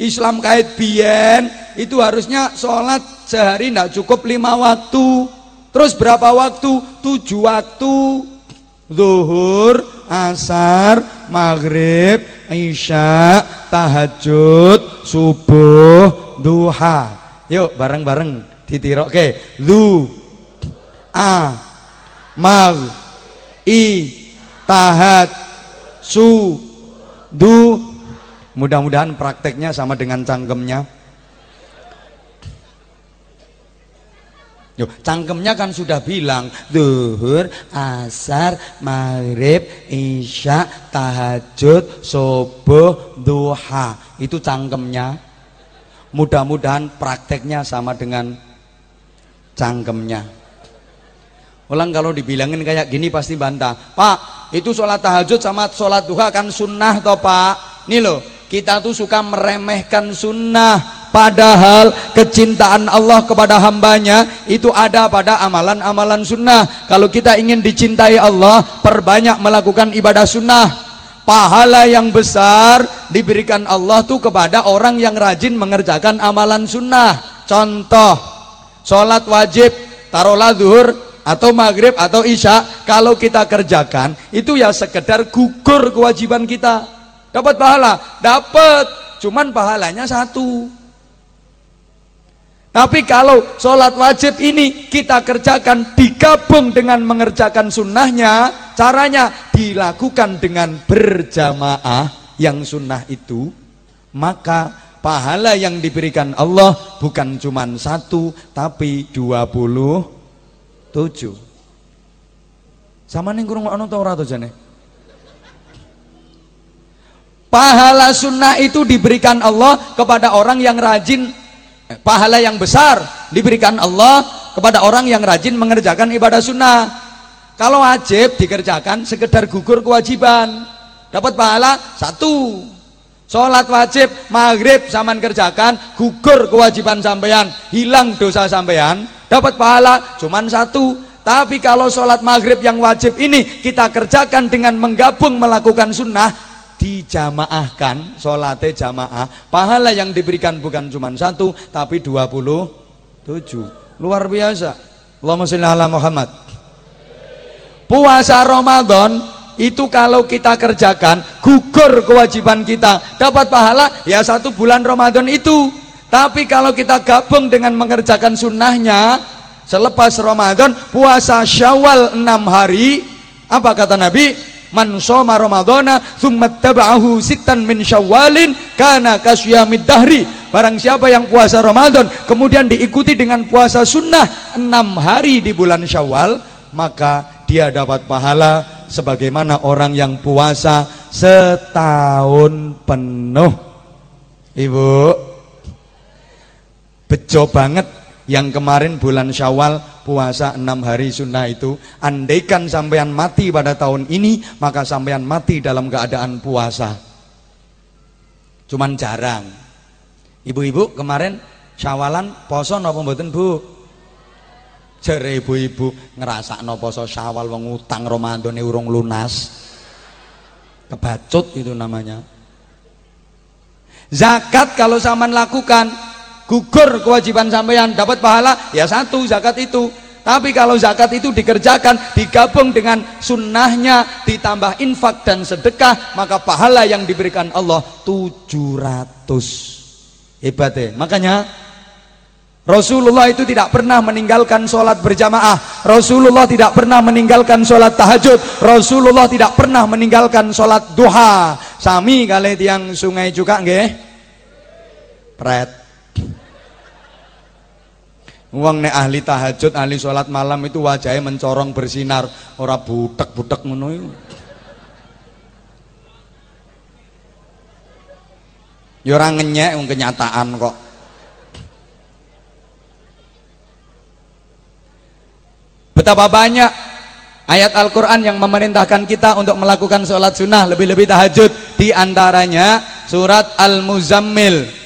Islam kait bien itu harusnya sholat sehari tidak cukup lima waktu. Terus berapa waktu? Tujuh waktu. Zuhur, asar, maghrib, isya, tahajud, subuh, duha. Yuk bareng-bareng ditirok ke. Lu, a, mag, i, tahat, su du mudah-mudahan prakteknya sama dengan cangkemnya Yo, cangkemnya kan sudah bilang zuhur, asar, maghrib, isya, tahajud, subuh, duha. Itu cangkemnya. Mudah-mudahan prakteknya sama dengan cangkemnya. Ulang kalau dibilangin kayak gini pasti bantah. Pak, itu sholat tahajud sama sholat duha kan sunnah toh pak. Nih loh, kita tuh suka meremehkan sunnah. Padahal kecintaan Allah kepada hambanya itu ada pada amalan-amalan sunnah. Kalau kita ingin dicintai Allah, perbanyak melakukan ibadah sunnah. Pahala yang besar diberikan Allah tuh kepada orang yang rajin mengerjakan amalan sunnah. Contoh, sholat wajib, taruhlah zuhur atau maghrib atau isya kalau kita kerjakan itu ya sekedar gugur kewajiban kita. Dapat pahala? Dapat. Cuman pahalanya satu. Tapi kalau sholat wajib ini kita kerjakan digabung dengan mengerjakan sunnahnya caranya dilakukan dengan berjamaah yang sunnah itu maka pahala yang diberikan Allah bukan cuma satu tapi dua puluh tujuh. Sama nih kurung ono tau ora jane? Pahala sunnah itu diberikan Allah kepada orang yang rajin eh, pahala yang besar diberikan Allah kepada orang yang rajin mengerjakan ibadah sunnah. Kalau wajib dikerjakan sekedar gugur kewajiban dapat pahala satu. Sholat wajib maghrib zaman kerjakan gugur kewajiban sampean hilang dosa sampean dapat pahala cuman satu. Tapi kalau sholat maghrib yang wajib ini kita kerjakan dengan menggabung melakukan sunnah dijamaahkan sholatnya jamaah. Pahala yang diberikan bukan cuma satu tapi dua puluh tujuh. Luar biasa. Allahumma sholli ala Muhammad. Puasa Ramadan itu kalau kita kerjakan gugur kewajiban kita. Dapat pahala ya satu bulan Ramadan itu tapi kalau kita gabung dengan mengerjakan sunnahnya selepas Ramadan puasa syawal enam hari apa kata Nabi? Man soma ramadhana thumma taba'ahu sittan min syawalin kana kasyamid dahri. Barang siapa yang puasa Ramadan kemudian diikuti dengan puasa sunnah enam hari di bulan syawal maka dia dapat pahala sebagaimana orang yang puasa setahun penuh. Ibu bejo banget yang kemarin bulan syawal puasa enam hari sunnah itu andaikan sampean mati pada tahun ini maka sampean mati dalam keadaan puasa cuman jarang ibu-ibu kemarin syawalan poso nopo mboten bu Jare ibu-ibu ngerasakno poso Syawal wong utang Ramadhane urung lunas. Kebacut itu namanya. Zakat kalau zaman lakukan gugur kewajiban sampean dapat pahala ya satu zakat itu. Tapi kalau zakat itu dikerjakan digabung dengan sunnahnya ditambah infak dan sedekah maka pahala yang diberikan Allah 700 hebat ya. Makanya Rasulullah itu tidak pernah meninggalkan sholat berjamaah. Rasulullah tidak pernah meninggalkan sholat tahajud. Rasulullah tidak pernah meninggalkan sholat duha. Sami kali tiang sungai juga nggih. Pret Uang nek ahli tahajud, ahli sholat malam itu wajahnya mencorong bersinar, ora butek-butek ngono iku. Ya ora ngenyek kenyataan kok. Betapa banyak ayat Al-Quran yang memerintahkan kita untuk melakukan sholat sunnah lebih-lebih tahajud di antaranya surat Al-Muzammil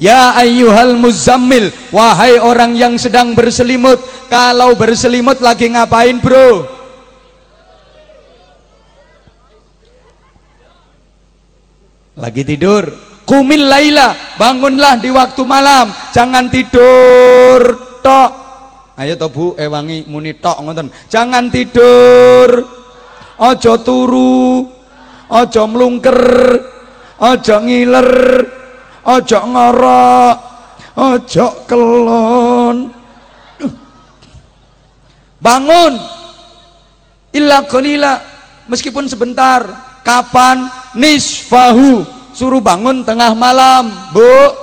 Ya ayyuhal muzammil Wahai orang yang sedang berselimut Kalau berselimut lagi ngapain bro? Lagi tidur. Kumil laila Bangunlah di waktu malam. Jangan tidur Tok. Ayo toh bu Ewangi muni tok ngoten. Jangan tidur. Ojo turu. Ojo melungker Ojo ngiler ojo ngorok ojo kelon. Bangun. Illa qalila meskipun sebentar. Kapan? Nisfahu. Suruh bangun tengah malam bu.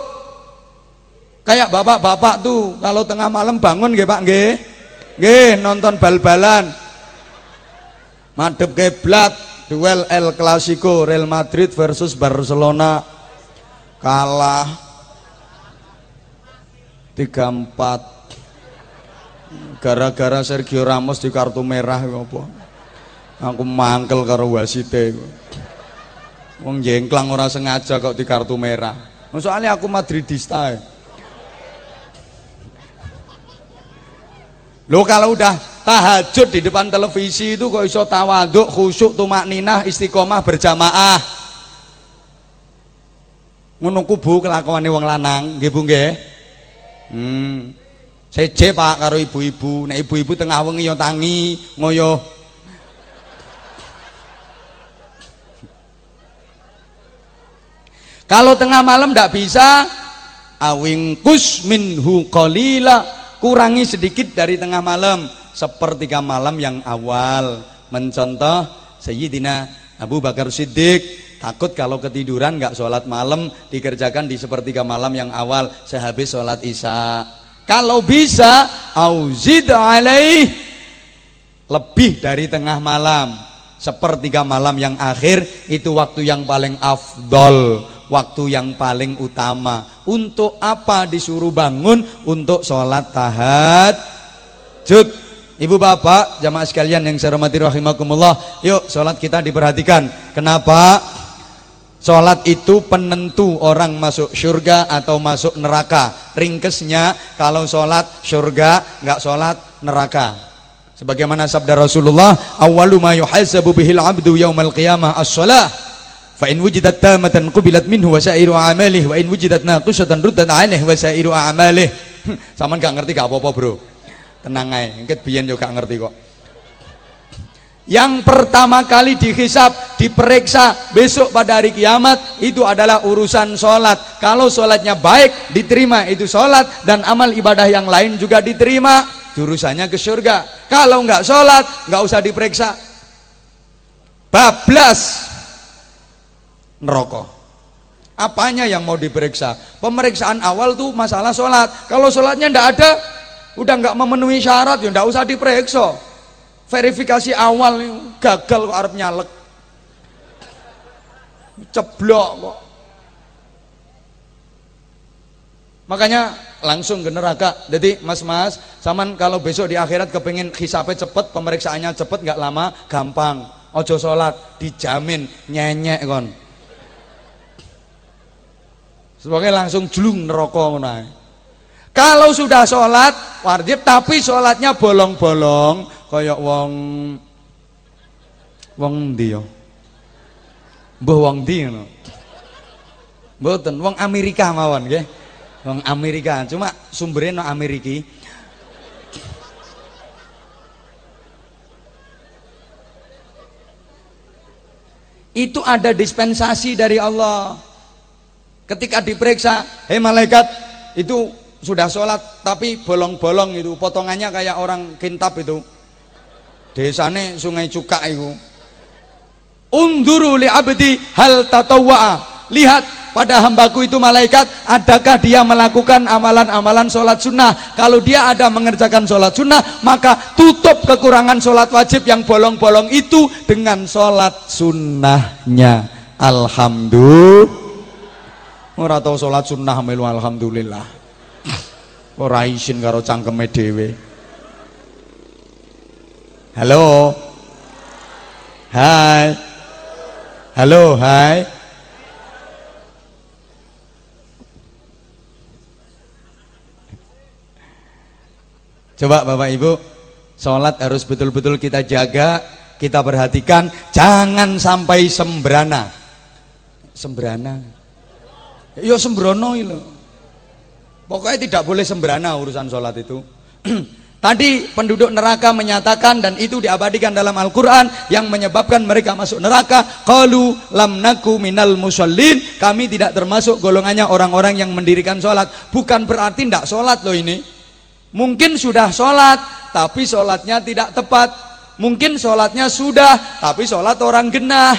Kayak bapak-bapak tuh kalau tengah malam bangun nggih Pak nggih? Nggih nonton bal-balan. Madep keblat duel El Clasico Real Madrid versus Barcelona kalah. 34 gara-gara Sergio Ramos di kartu merah apa? Aku mangkel karo wasite wong jengklang ora sengaja kok di kartu merah. Soalnya aku madridista ya. Lo kalau udah tahajud di depan televisi itu kok iso tawaduk, khusyuk, tumak ninah, istiqomah berjamaah ngono kubu kelakuane wong lanang nggih Bu nggih. Hmm. Seje Pak karo ibu-ibu. Nek ibu-ibu tengah wengi yo tangi ngoyo. Kalau tengah malam ndak bisa awingkus minhu qalila kurangi sedikit dari tengah malam. Sepertiga malam yang awal. Mencontoh Sayyidina Abu Bakar Siddiq Takut kalau ketiduran nggak sholat malam dikerjakan di sepertiga malam yang awal sehabis sholat isya. Kalau bisa, auzid alaih lebih dari tengah malam. Sepertiga malam yang akhir itu waktu yang paling afdol, waktu yang paling utama. Untuk apa disuruh bangun? Untuk sholat tahajud. Ibu bapak, jamaah sekalian yang saya hormati rahimakumullah, yuk sholat kita diperhatikan. Kenapa? Sholat itu penentu orang masuk surga atau masuk neraka. Ringkesnya kalau sholat surga, nggak sholat neraka. Sebagaimana sabda Rasulullah, awalu ma yuhasabu bihil abdu yaumal qiyamah as-salah. Fa in wujidat tamatan qubilat minhu wa sa'iru a'malih wa in wujidat naqisatan ruddat 'alaihi wa sa'iru a'malih. Saman gak ngerti gak apa-apa, Bro. Tenang aja, engket biyen yo gak ngerti kok. Yang pertama kali dihisap, diperiksa besok pada hari kiamat itu adalah urusan sholat. Kalau sholatnya baik, diterima itu sholat dan amal ibadah yang lain juga diterima. Jurusannya ke surga. Kalau nggak sholat, nggak usah diperiksa. Bablas neraka. Apanya yang mau diperiksa? Pemeriksaan awal tuh masalah sholat. Kalau sholatnya ndak ada, udah nggak memenuhi syarat, ya ndak usah diperiksa verifikasi awal gagal kok arep nyalek. Ceblok kok. Makanya langsung ke neraka. Jadi mas-mas saman kalau besok di akhirat kepingin hisapnya cepet pemeriksaannya cepet nggak lama gampang. Ojo sholat dijamin nyenyek kon. Sebagai langsung jelung neraka ngono kalau sudah sholat wajib tapi sholatnya bolong-bolong kayak wong wong ndi yo mbah wong ngono? Mboten wong Amerika mawon nggih. Wong Amerika cuma sumbernya no Ameriki. Itu ada dispensasi dari Allah. Ketika diperiksa hei malaikat itu sudah sholat tapi bolong-bolong itu potongannya kayak orang kintab itu. Desane sungai cuka itu. Unduru li abdi hal tatawwa'a. Lihat pada hambaku itu malaikat adakah dia melakukan amalan-amalan sholat sunnah? Kalau dia ada mengerjakan sholat sunnah maka tutup kekurangan sholat wajib yang bolong-bolong itu dengan sholat sunnahnya. Alhamdulillah. Ora tau sholat sunnah melu alhamdulillah ora isin karo cangkeme dhewe halo hai halo hai Coba Bapak Ibu, sholat harus betul-betul kita jaga, kita perhatikan, jangan sampai sembrana. Sembrana. Yo sembrono itu. Pokoknya tidak boleh sembrana urusan sholat itu. Tadi penduduk neraka menyatakan dan itu diabadikan dalam Al-Quran yang menyebabkan mereka masuk neraka. Qalu lam naku minal musallin. Kami tidak termasuk golongannya orang-orang yang mendirikan sholat. Bukan berarti tidak sholat loh ini. Mungkin sudah sholat, tapi sholatnya tidak tepat. Mungkin sholatnya sudah, tapi sholat orang genah.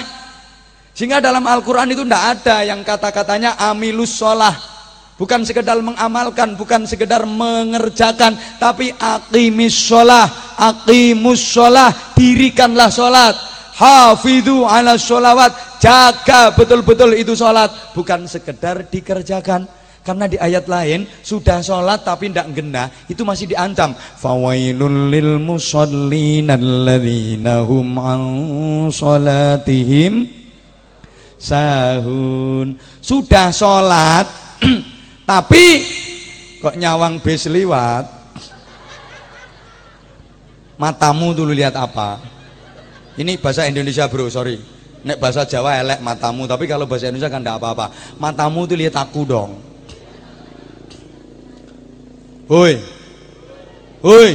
Sehingga dalam Al-Quran itu tidak ada yang kata-katanya amilus sholah. Bukan sekedar mengamalkan, bukan sekedar mengerjakan, tapi akimis sholah, akimus sholah, dirikanlah sholat. Hafidhu ala sholawat, jaga betul-betul itu sholat. Bukan sekedar dikerjakan. Karena di ayat lain sudah sholat tapi tidak genah itu masih diancam. Fawailul lil musallin alladzina hum an sholatihim sahun. Sudah sholat tapi kok nyawang bis liwat. Matamu dulu lihat apa? Ini bahasa Indonesia bro, sorry. Nek bahasa Jawa elek matamu, tapi kalau bahasa Indonesia kan tidak apa-apa. Matamu tuh lihat aku dong. Hoi. Hoi.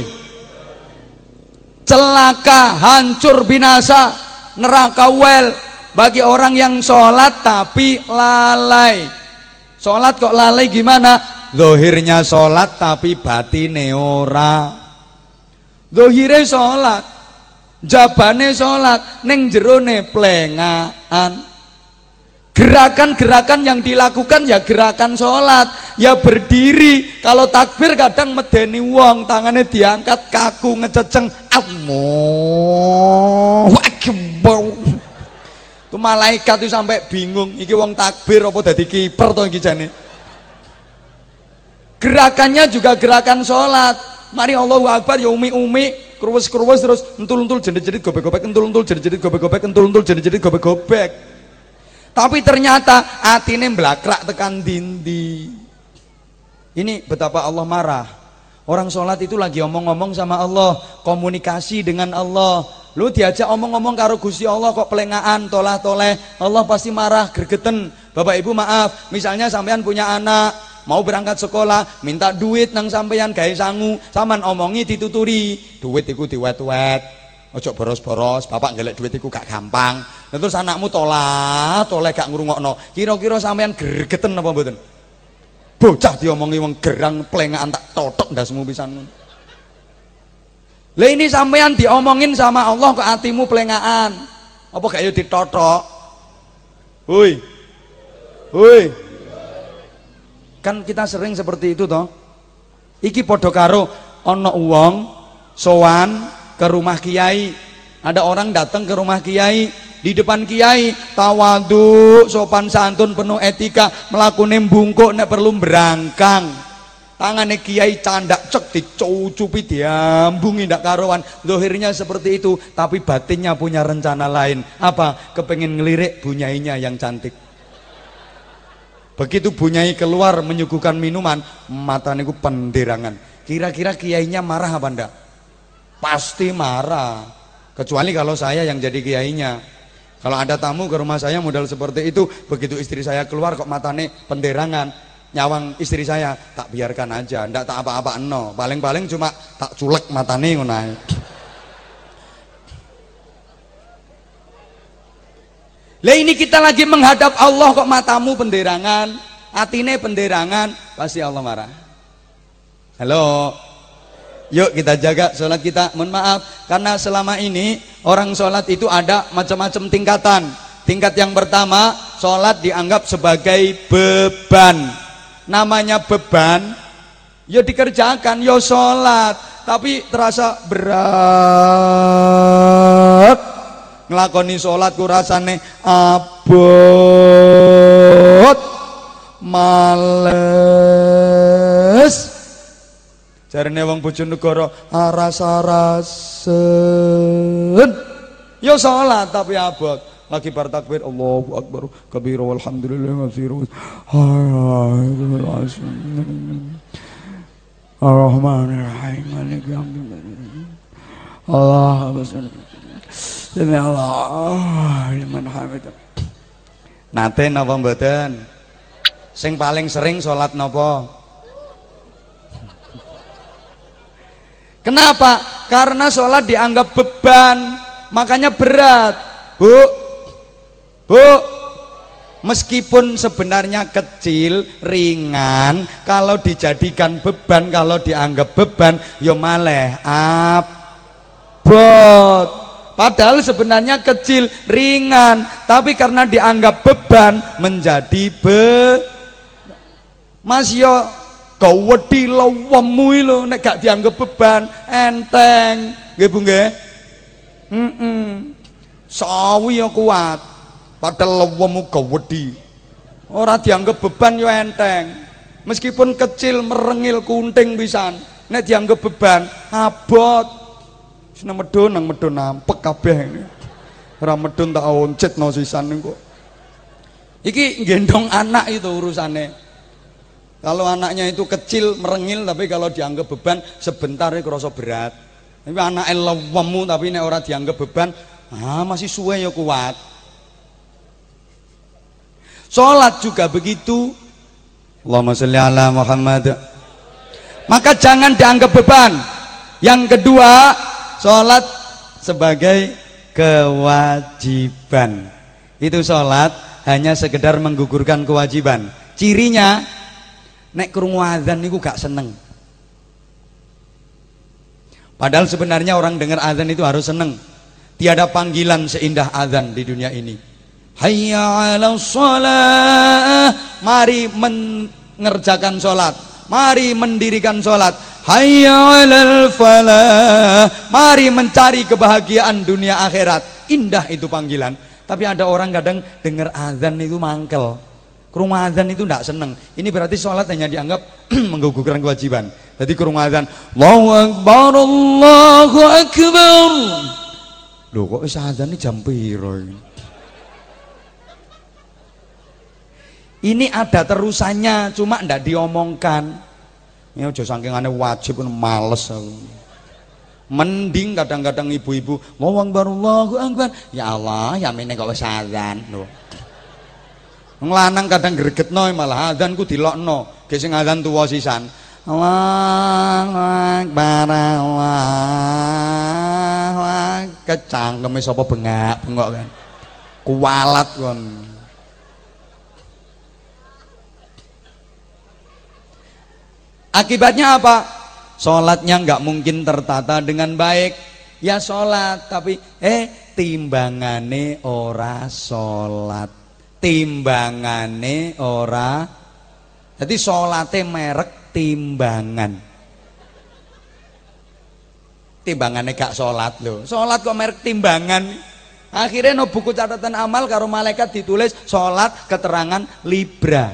Celaka, hancur, binasa, neraka well bagi orang yang sholat tapi lalai. Sholat kok lalai gimana? Zohirnya sholat tapi batine ora. Zohirnya sholat, jabane sholat, neng jerone plengaan. Gerakan-gerakan yang dilakukan ya gerakan sholat, ya berdiri. Kalau takbir kadang medeni wong, tangannya diangkat kaku ngececeng. Allahu Akbar. Itu malaikat itu sampai bingung, iki wong takbir apa dadi kiper to iki jane. Gerakannya juga gerakan sholat. Mari Allahu Akbar ya umi-umi, kruwes-kruwes terus entul-entul jerit-jerit gobek-gobek, entul-entul jerit-jerit gobek-gobek, entul-entul jerit-jerit gobek-gobek. Tapi ternyata atine blakrak tekan dindi. Ini betapa Allah marah. Orang sholat itu lagi omong-ngomong sama Allah, komunikasi dengan Allah. Lu diajak omong-ngomong karo Gusti Allah kok pelengaan, tolah toleh, Allah pasti marah, gergeten. Bapak Ibu maaf, misalnya sampean punya anak, mau berangkat sekolah, minta duit nang sampean gawe sangu, saman omongi dituturi, duit iku diwet-wet, Ojo boros-boros, bapak ngelek duit iku gak gampang. Nah, terus anakmu tolah, toleh gak ngrungokno. Kira-kira sampean gregeten apa mboten? Bocah diomongi wong gerang plengaan tak totok ndasmu pisan. Lah ini sampean diomongin sama Allah ke hatimu pelengaan. Apa gak yo ditotok? Hoi. Hoi. Kan kita sering seperti itu toh. Iki padha karo ana wong sowan ke rumah kiai ada orang datang ke rumah kiai di depan kiai tawadu sopan santun penuh etika melakukan bungkuk nek perlu berangkang tangannya kiai candak cek dicucupi diambungi ndak karuan. Dohirnya seperti itu tapi batinnya punya rencana lain. Apa? Kepengen ngelirik bunyainya yang cantik. Begitu bunyai keluar menyuguhkan minuman mata niku penderangan. Kira-kira kiainya marah apa ndak? Pasti marah. Kecuali kalau saya yang jadi kiainya. Kalau ada tamu ke rumah saya modal seperti itu, begitu istri saya keluar kok matane penderangan, nyawang istri saya tak biarkan aja, ndak tak apa-apa no. Paling-paling cuma tak culek matane ngono Lah ini kita lagi menghadap Allah kok matamu penderangan, atine penderangan, pasti Allah marah. Halo. Yuk kita jaga sholat kita. Mohon maaf karena selama ini orang sholat itu ada macam-macam tingkatan. Tingkat yang pertama sholat dianggap sebagai beban. Namanya beban, ya dikerjakan, ya sholat, tapi terasa berat. Ngelakoni sholat ku rasane abot, males Jarene wong Bojonegoro aras-arasen. Ya salat tapi abot. Lagi bar takbir Allahu akbar kabir walhamdulillah katsir. Ar-Rahmanir-Rahim yaumiddin. Allah Demi Allah liman hamid. Nate napa mboten? Sing paling sering salat napa? Kenapa? Karena sholat dianggap beban, makanya berat. Bu, bu, meskipun sebenarnya kecil, ringan, kalau dijadikan beban, kalau dianggap beban, yo ya maleh abot. Padahal sebenarnya kecil, ringan, tapi karena dianggap beban menjadi be. Mas yo kau wedi lawemu lho nek gak dianggap beban enteng nggih Bu nggih heeh sawi ya kuat padahal lawemu wedi. Ora dianggap beban yo enteng. Meskipun kecil merengil kunting pisan nek dianggap beban abot. Seneng medun nang medun nampek kabeh ini. Ora medun tak oncet no sisan kok iki gendong anak itu urusannya kalau anaknya itu kecil, merengil, tapi kalau dianggap beban, sebentar ya kerasa berat. Tapi anak lewemu, tapi ini orang dianggap beban, ah masih suwe ya kuat. Sholat juga begitu. Allahumma salli ala Muhammad. Maka jangan dianggap beban. Yang kedua, sholat sebagai kewajiban. Itu sholat hanya sekedar menggugurkan kewajiban. Cirinya nek krungu azan niku gak seneng. Padahal sebenarnya orang dengar azan itu harus seneng. Tiada panggilan seindah azan di dunia ini. Hayya 'ala shalah. Mari mengerjakan salat. Mari mendirikan salat. Hayya 'alal falah. Mari mencari kebahagiaan dunia akhirat. Indah itu panggilan. Tapi ada orang kadang dengar azan itu mangkel. Kerumah azan itu tidak seneng. Ini berarti sholat hanya dianggap menggugurkan kewajiban. Jadi kerumah azan, Allahu Akbar, Allahu Akbar. Loh kok azan ini jam piro ini? Ini ada terusannya, cuma tidak diomongkan. Ini aja saking aneh wajib males. Mending kadang-kadang ibu-ibu, Allahu Akbar, Allahu Akbar. Ya Allah, ya mene kok wis azan. Loh. Nglanang kadang gregetno malah adzan ku dilokno. Ge sing adzan tuwa sisan. Allahu akbar Allahu kecangkeme sapa bengak bengok kan. Kualat kon. Akibatnya apa? Sholatnya nggak mungkin tertata dengan baik. Ya sholat, tapi eh timbangane ora sholat timbangane ora jadi salate merek timbangan timbangane gak salat lho. Salat kok merek timbangan. Akhirnya no buku catatan amal karo malaikat ditulis salat keterangan libra.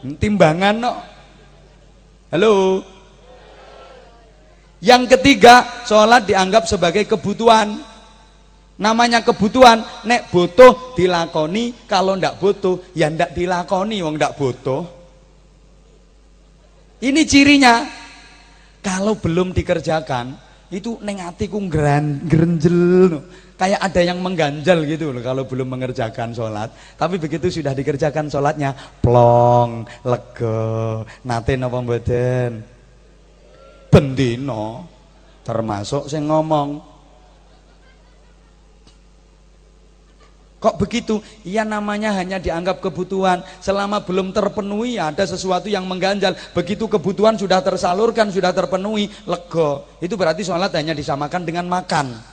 Timbangan no. Halo. Yang ketiga, sholat dianggap sebagai kebutuhan. Namanya kebutuhan, nek butuh dilakoni, kalau ndak butuh ya ndak dilakoni wong ndak butuh. Ini cirinya. Kalau belum dikerjakan, itu neng atiku gerenjel. Kayak ada yang mengganjal gitu loh kalau belum mengerjakan sholat. Tapi begitu sudah dikerjakan sholatnya, plong, lego, nate napa mboten? Bendino termasuk saya ngomong Kok begitu? Iya namanya hanya dianggap kebutuhan. Selama belum terpenuhi ada sesuatu yang mengganjal. Begitu kebutuhan sudah tersalurkan, sudah terpenuhi, lego. Itu berarti sholat hanya disamakan dengan makan.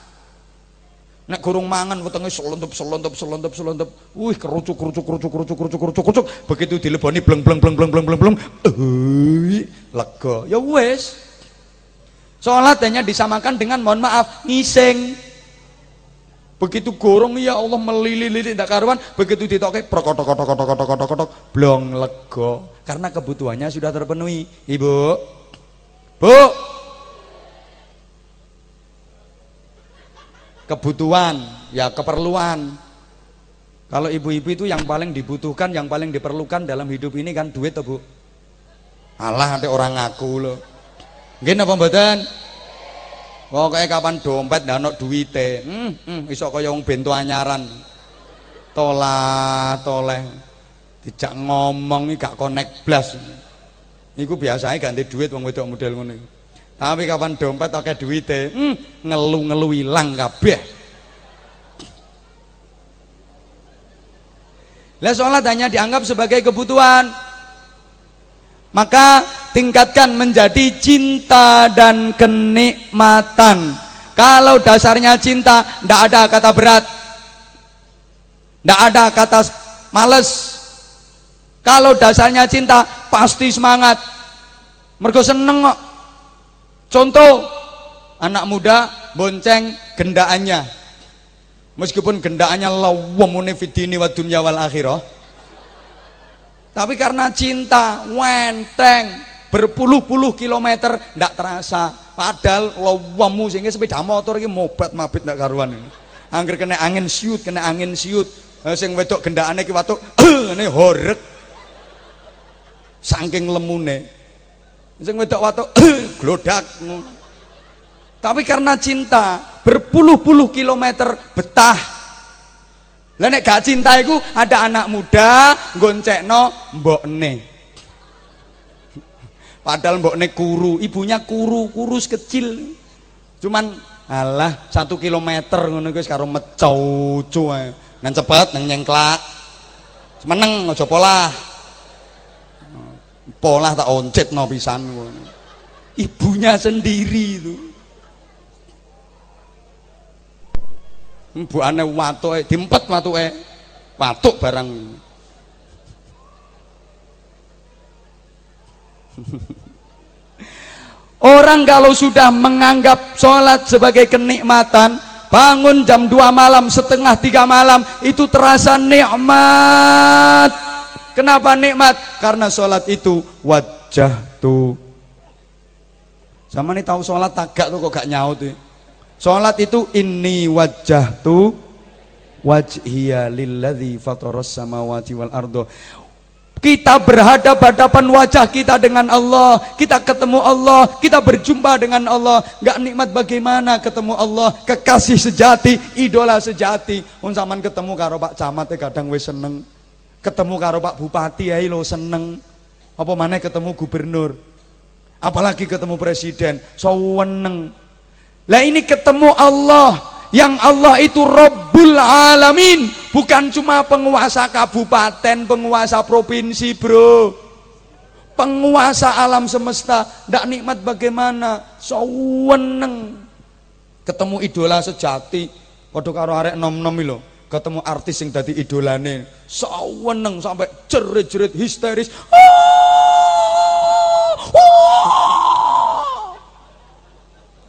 Nek kurung mangan wetenge selontup selontup selontup selontup. Wih kerucuk kerucuk kerucuk kerucuk kerucuk kerucuk kerucuk. Begitu dileboni bleng bleng bleng bleng bleng bleng bleng. Eh, lego. Ya wes. Sholat hanya disamakan dengan mohon maaf ngising. Begitu gorong ya Allah melili-lili tidak karuan, begitu ditoke prokotok kotok kotok kotok kotok kotok blong lego karena kebutuhannya sudah terpenuhi. Ibu. Bu. Kebutuhan, ya keperluan. Kalau ibu-ibu itu yang paling dibutuhkan, yang paling diperlukan dalam hidup ini kan duit tuh Bu. Allah ada orang ngaku loh. Gini apa mboten? Pokoke kapan dompet ndak ono duwite. Hmm, hmm iso kaya wong bento anyaran. Tolah, toleh. Dijak ngomong iki gak connect blas. Iku biasanya ganti duit wong wedok model ngono Tapi kapan dompet akeh duwite, hmm, ngelu-ngelu ilang kabeh. Lah sholat hanya dianggap sebagai kebutuhan. Maka tingkatkan menjadi cinta dan kenikmatan. Kalau dasarnya cinta, tidak ada kata berat, tidak ada kata males. Kalau dasarnya cinta, pasti semangat. Mergo seneng kok. Contoh, anak muda bonceng gendaannya. Meskipun gendaannya lawamune fidini wa dunya wal akhirah. Tapi karena cinta, wenteng, berpuluh-puluh kilometer ndak terasa. Padahal lawamu sehingga sepeda motor ini mobat mabit ndak karuan ini. Angger kena angin siut kena angin siut. Eh, sing wedok gendakane ki watuk ngene horek saking lemune sing wedok watuk glodak tapi karena cinta berpuluh-puluh kilometer betah lah gak cinta iku ada anak muda goncekno mbokne Padahal mbok nek kuru, ibunya kuru, kurus kecil. Cuman alah satu kilometer ngono guys karo mecoco ae. Nang cepet nang nyengklak. Meneng aja polah. Polah tak oncit no pisan Ibunya sendiri itu. Bu ane watuke diempet watuke. Watuk barang Orang kalau sudah menganggap sholat sebagai kenikmatan, bangun jam 2 malam, setengah tiga malam, itu terasa nikmat. Kenapa nikmat? Karena sholat itu wajah tuh. Sama nih tahu sholat tagak tuh kok gak nyaut tuh. Sholat itu ini wajah tuh. Wajhiya lilladzi fataras samawati wal ardo. Kita berhadap-hadapan wajah kita dengan Allah. Kita ketemu Allah. Kita berjumpa dengan Allah. Gak nikmat bagaimana ketemu Allah? Kekasih sejati idola sejati. Un ketemu karo Pak Camat kadang wis seneng ketemu karo Pak Bupati ya lo seneng. Apa mana ketemu gubernur? Apalagi ketemu presiden. Seneng lah ini ketemu Allah. Yang Allah itu Rabbul Alamin. Bukan cuma penguasa kabupaten penguasa provinsi bro. Penguasa alam semesta. Tidak nikmat bagaimana. Seweneng ketemu idola sejati. Waduh karo arek nom-nom lo ketemu artis yang tadi idolane. Seweneng sampai jerit-jerit histeris. Ah! Ah!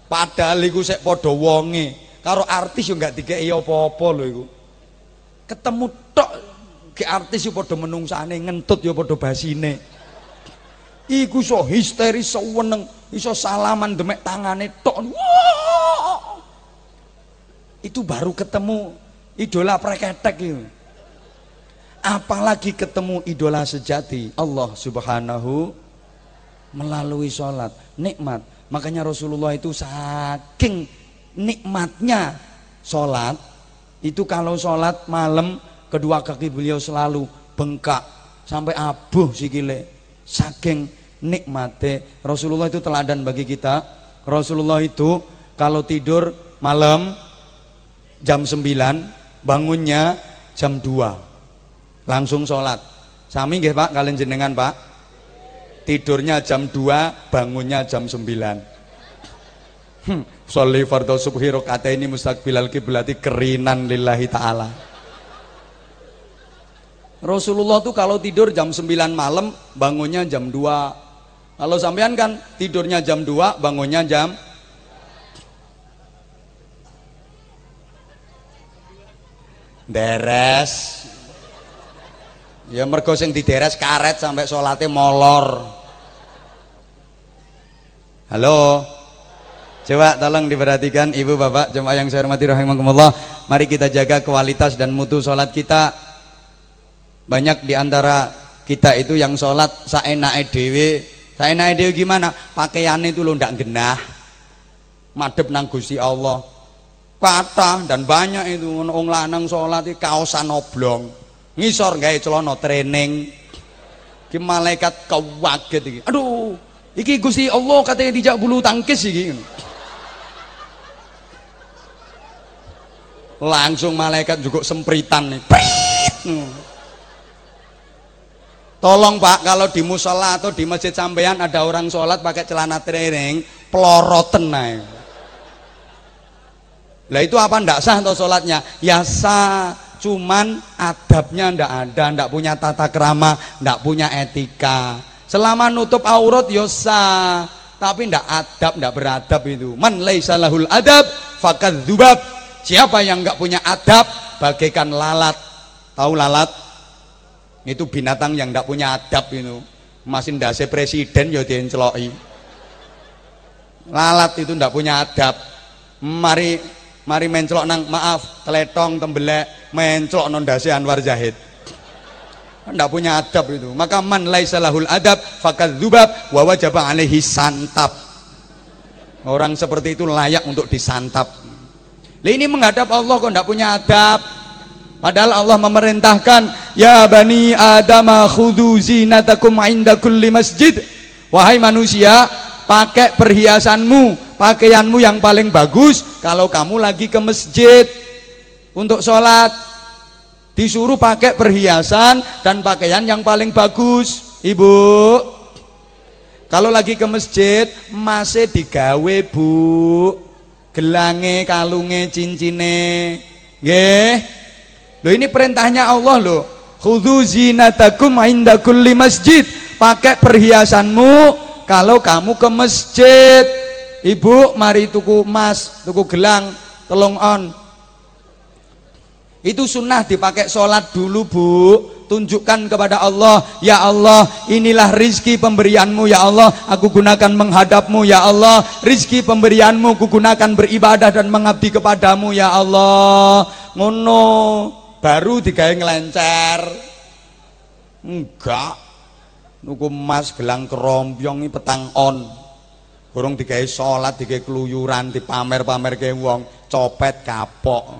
padahal iku sik padha wonge. Karo artis yo gak dikeki apa-apa lho iku. Ketemu tok ke artis yo padha menungsane ngentut yo padha basine. Iku so histeris so weneng iso salaman demek tangane tok. Itu baru ketemu idola preketek itu apalagi ketemu idola sejati Allah subhanahu melalui sholat. Nikmat. Makanya Rasulullah itu saking nikmatnya sholat itu kalau sholat malam kedua kaki beliau selalu bengkak sampai abuh sikile. Saking nikmate Rasulullah itu teladan bagi kita. Rasulullah itu kalau tidur malam jam 9 bangunnya jam 2 langsung sholat. Sami nggih Pak? Kalian jenengan Pak? Tidurnya jam 2 bangunnya jam 9 hmm, Sholli fardhu subhi rakaat ini mustaqbilal kiblati kerinan lillahi taala. Rasulullah tuh kalau tidur jam 9 malam bangunnya jam 2 kalau sampean kan tidurnya jam 2 bangunnya jam deres. Ya mergo sing dideres karet sampai salate molor. Halo? Coba tolong diperhatikan ibu bapak jemaah yang saya hormati rahimakumullah. Mari kita jaga kualitas dan mutu sholat kita. Banyak di antara kita itu yang sholat saenake dewe saenake dewe gimana? Pakaiannya itu lo ndak genah. Madep nang Gusti Allah kata dan banyak itu wong lanang sholat itu kaosan oblong. Ngisor gawe celana training. Ki malaikat kawaget iki. Aduh iki Gusti Allah katanya dijak bulu tangkis iki. Langsung malaikat juga sempritan nih. Tolong Pak, kalau di musola atau di masjid sampean ada orang sholat pakai celana training, peloroten naik. Lah itu apa ndak sah atau sholatnya? Ya sah, cuman adabnya ndak ada, ndak punya tata kerama, ndak punya etika. Selama nutup aurat ya sah, tapi ndak adab, ndak beradab itu. Man laisa lahul adab fakadzubab. Siapa yang nggak punya adab bagaikan lalat. Tahu lalat? itu binatang yang tidak punya adab itu masih ndase presiden ya dienceloki lalat itu tidak punya adab mari mari mencelok nang maaf teletong tembelek mencelok non dasi Anwar Zahid tidak punya adab itu. Maka man laisalahul adab fakad dzubab wa wajaba alaihi santap. Orang seperti itu layak untuk disantap. Lah ini menghadap Allah kok tidak punya adab? Padahal Allah memerintahkan, "Ya bani Adam khudhu zinatakum 'inda kulli masjid." Wahai manusia, pakai perhiasanmu, pakaianmu yang paling bagus kalau kamu lagi ke masjid untuk sholat. Disuruh pakai perhiasan dan pakaian yang paling bagus. Ibu, kalau lagi ke masjid masih digawe, Bu. Gelange, kalunge, cincine. Nggih. Loh ini perintahnya Allah loh. Khudhu zinatakum inda kulli masjid. Pakai perhiasanmu kalau kamu ke masjid. Ibu, mari tuku emas, tuku gelang, telung on. Itu sunnah dipakai sholat dulu bu. Tunjukkan kepada Allah Ya Allah inilah rizki pemberianmu Ya Allah. Aku gunakan menghadapmu Ya Allah. Rizki pemberianmu Aku gunakan beribadah dan mengabdi kepadamu Ya Allah. Ngono baru digawe ngelencer enggak nuku emas gelang kerompong ini petang on. Burung digawe sholat digawe keluyuran dipamer-pamer ke wong copet kapok.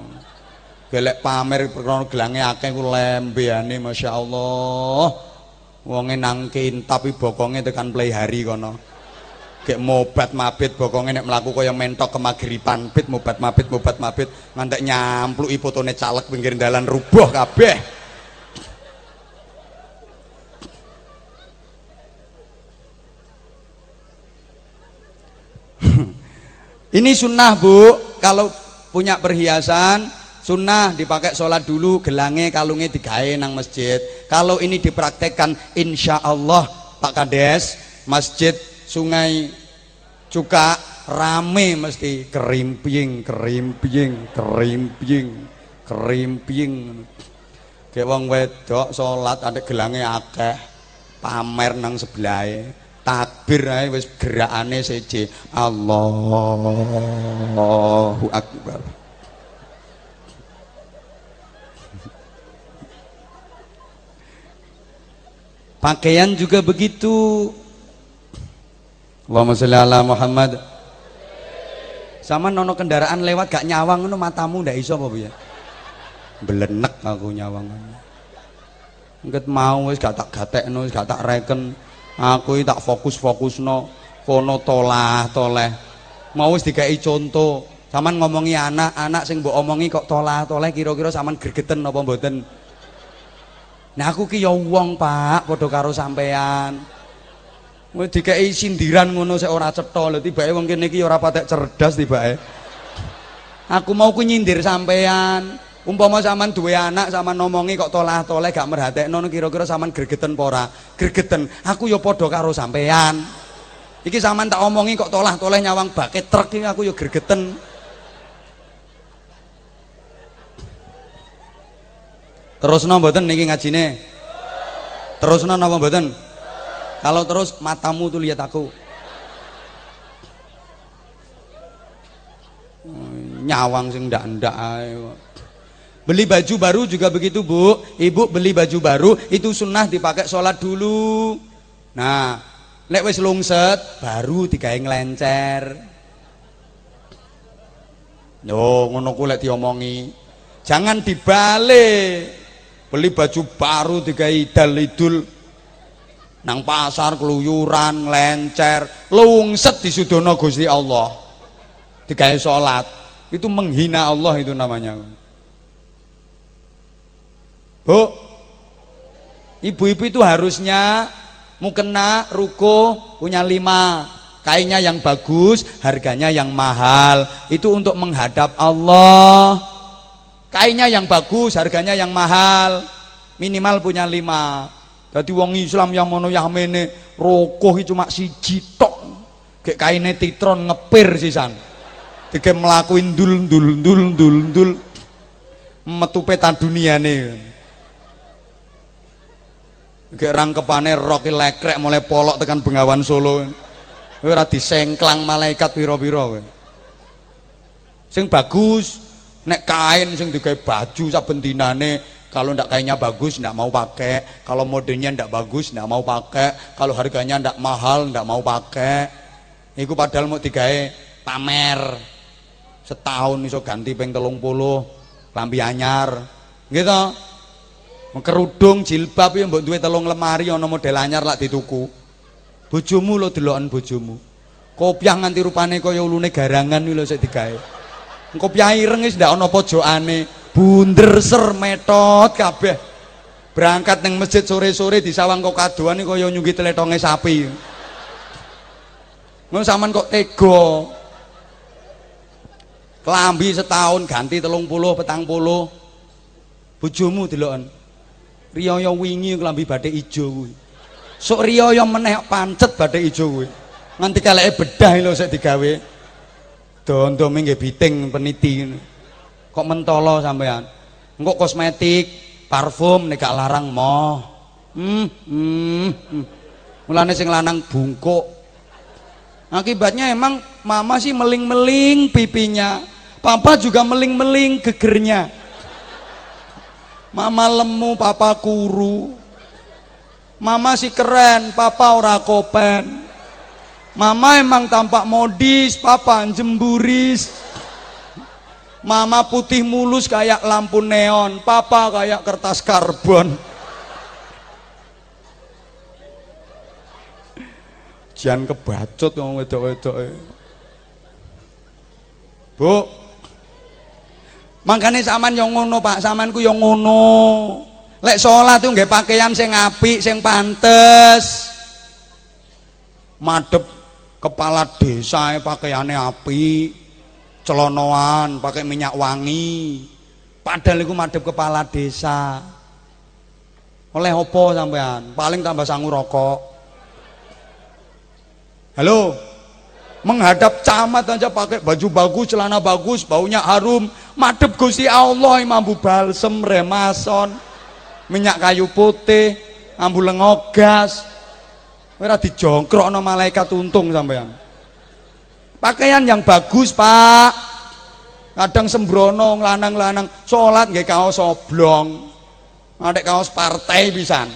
Gelek pamer perkara gelange akeh ku lembeane masyaallah wonge nang tapi bokonge tekan play hari kono. Kayak mobat mabit bokonge nek mlaku kaya mentok kemagripan. Pit mobat mabit mobat mabit. Ngantek nyampluki fotone caleg pinggir dalan rubuh kabeh ini sunnah bu. Kalau punya perhiasan sunnah dipakai sholat dulu gelange kalungnya digawe nang masjid. Kalau ini dipraktekkan insya Allah Pak Kades masjid Sungai Cuka rame mesti. Kerimping kerimping kerimping kerimping kayak wong wedok salat ada gelange akeh pamer nang sebelahe takbir ae wis gerakane seje Allahu akbar Pakaian juga begitu. Allahumma sholli ala Muhammad. Sama nono kendaraan lewat gak nyawang ngono matamu ndak iso apa ya? Belenek aku nyawang. Engket mau wis gak tak gatekno, wis gak tak reken. Aku tak fokus-fokusno kono tolah toleh. Mau wis dikai contoh. Saman ngomongi anak, anak sing mbok omongi kok tolah toleh kira-kira saman gregeten apa mboten? Nah aku ki ya wong, Pak, padha karo sampean. Wis dikeki sindiran ngono sik ora cetha lho tibake wong kene iki ora patek cerdas tibake. Aku mau ku nyindir sampean. Umpama sampean duwe anak sampean ngomongi kok tolah-toleh gak merhatekno kira-kira sampean gregeten apa ora? Gregeten. Aku ya padha karo sampean. Iki sampean tak omongi kok tolah-toleh nyawang bake truk iki aku ya gregeten. Terus mboten niki ngajine? Terus napa mboten? Kalau terus matamu tuh lihat aku. Nyawang sing ndak-ndak Beli baju baru juga begitu, Bu. Ibu beli baju baru itu sunnah dipakai sholat dulu. Nah, lek wis lungset baru digawe nglencer. Yo, ngono ku lek diomongi. Jangan dibalik beli baju baru tiga idal idul nang pasar keluyuran lencer lungset di sudono Gusti Allah tiga sholat itu menghina Allah itu namanya Bu. Ibu-ibu itu harusnya mukena ruko punya lima. Kainnya yang bagus harganya yang mahal. Itu untuk menghadap Allah. Kainnya yang bagus harganya yang mahal. Minimal punya lima. Jadi wong Islam yang mono yamene rokoh cuma si tok. Kayak kainnya titron ngepir sisan. Tiga melakuin dul dul dul dul dul peta dunia kayak rangkepane roki lekrek mulai polok tekan Bengawan Solo. Ora disengklang malaikat piro-piro sing bagus nek kain sing digawe baju saben dinane kalau ndak kainnya bagus ndak mau pakai. Kalau modelnya ndak bagus ndak mau pakai. Kalau harganya ndak mahal ndak mau pakai. Iku padahal mau digawe pamer. Setahun iso ganti telung puluh lampi anyar. Gitu kerudung jilbab ya mbok duwe telung lemari ana model anyar lak dituku. Bojomu lo deloken bojomu. Kopiah nganti rupane kaya ulune garangan iki lho sik digawe. Piye ireng wis ndak ana pojokane. Bunder ser metot kabeh. Berangkat neng masjid sore-sore disawang kok kadoan kaya nyunggi tletonge sapi. Ngono sampean kok tega? Kelambi setahun ganti telung puluh petang puluh. Bojomu deloken riyaya wingi kelambi batik ijo kuwi sok riyaya meneh pancet batik ijo kuwi nganti kaleke bedah lho sik digawe Dondome nggih biting peniti. Kok mentolo sampean? Engko kosmetik, parfum nek gak larang moh. Hmm, hmm, hmm. Mulane sing lanang bungkuk. Akibatnya emang mama sih meling-meling pipinya. Papa juga meling-meling gegernya. Mama lemu, papa kuru. Mama sih keren, papa ora kopen. Mama emang tampak modis, papa jemburis. Mama putih mulus kayak lampu neon, papa kayak kertas karbon. Jangan kebacot ngomong wedok-wedok. Bu. Makanya saman yang ngono, Pak. Samanku yang ngono. Lek sholat tuh nggak pakaian sing apik, sing pantes. Madep kepala desa pakaiannya api celonoan pakai minyak wangi padahal itu madep kepala desa oleh opo sampean paling tambah sangu rokok halo menghadap camat aja pakai baju bagus celana bagus baunya harum. Madep Gusti Allah mambu balsem remason minyak kayu putih ambu lengogas ora dijongkrokno malaikat untung sampean pakaian yang bagus pak. Kadang sembrono lanang-lanang sholat nggak kaos oblong. Ada kaos partai pisan.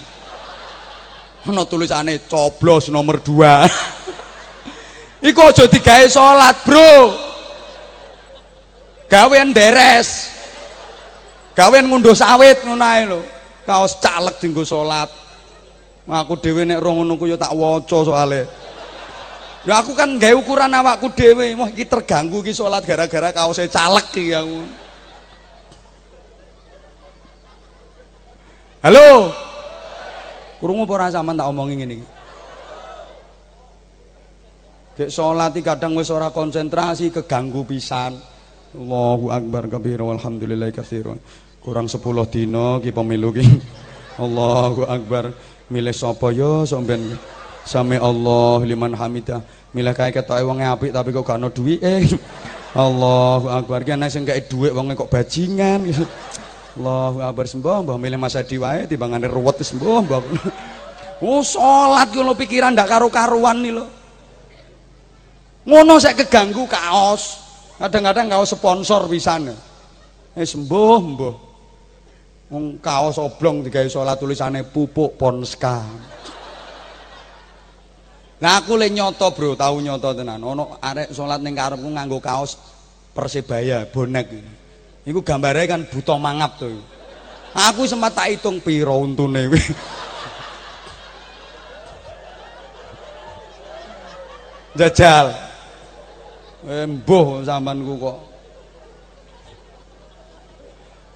Ana tulisane coblos nomor 2 iku aja digawe salat bro gawean deres gawean ngunduh sawit ngono ae lho kaos caleg dienggo salat aku dhewe nek ro ngono ya tak waca soalé Ya aku kan gawe ukuran awakku dhewe, wah iki terganggu iki salat gara-gara kaose caleg iki aku. Halo. Krungu apa ora sampean tak omongi ngene iki? Gek salat kadang wis ora konsentrasi keganggu pisan. Allahu akbar kabira walhamdulillah katsiran. Kurang 10 dina ki pemilu ki. Allahu akbar. Milih sapa yo sampean? Sami Allah liman hamidah. Milih kae ketoke wong apik tapi kok gak ono duwike. Allahu akbar. Ki ana sing kaya dhuwit wonge kok bajingan. Allahu akbar sembah mbah milih Mas Adi wae timbangane ruwet sembah mbah. Oh salat lo pikiran ndak karo-karuan nih lo. Ngono saya keganggu kaos. Kadang-kadang kaos sponsor pisan. Eh sembuh. Wong kaos oblong digawe salat tulisane pupuk Ponska. Nah aku le nyoto bro, tahu nyoto tenan. Ono arek salat ning karepku nganggo kaos Persebaya bonek. Iku gambarnya kan buta mangap tuh. Aku sempat tak hitung piro untune. Jajal. Embuh sampanku kok.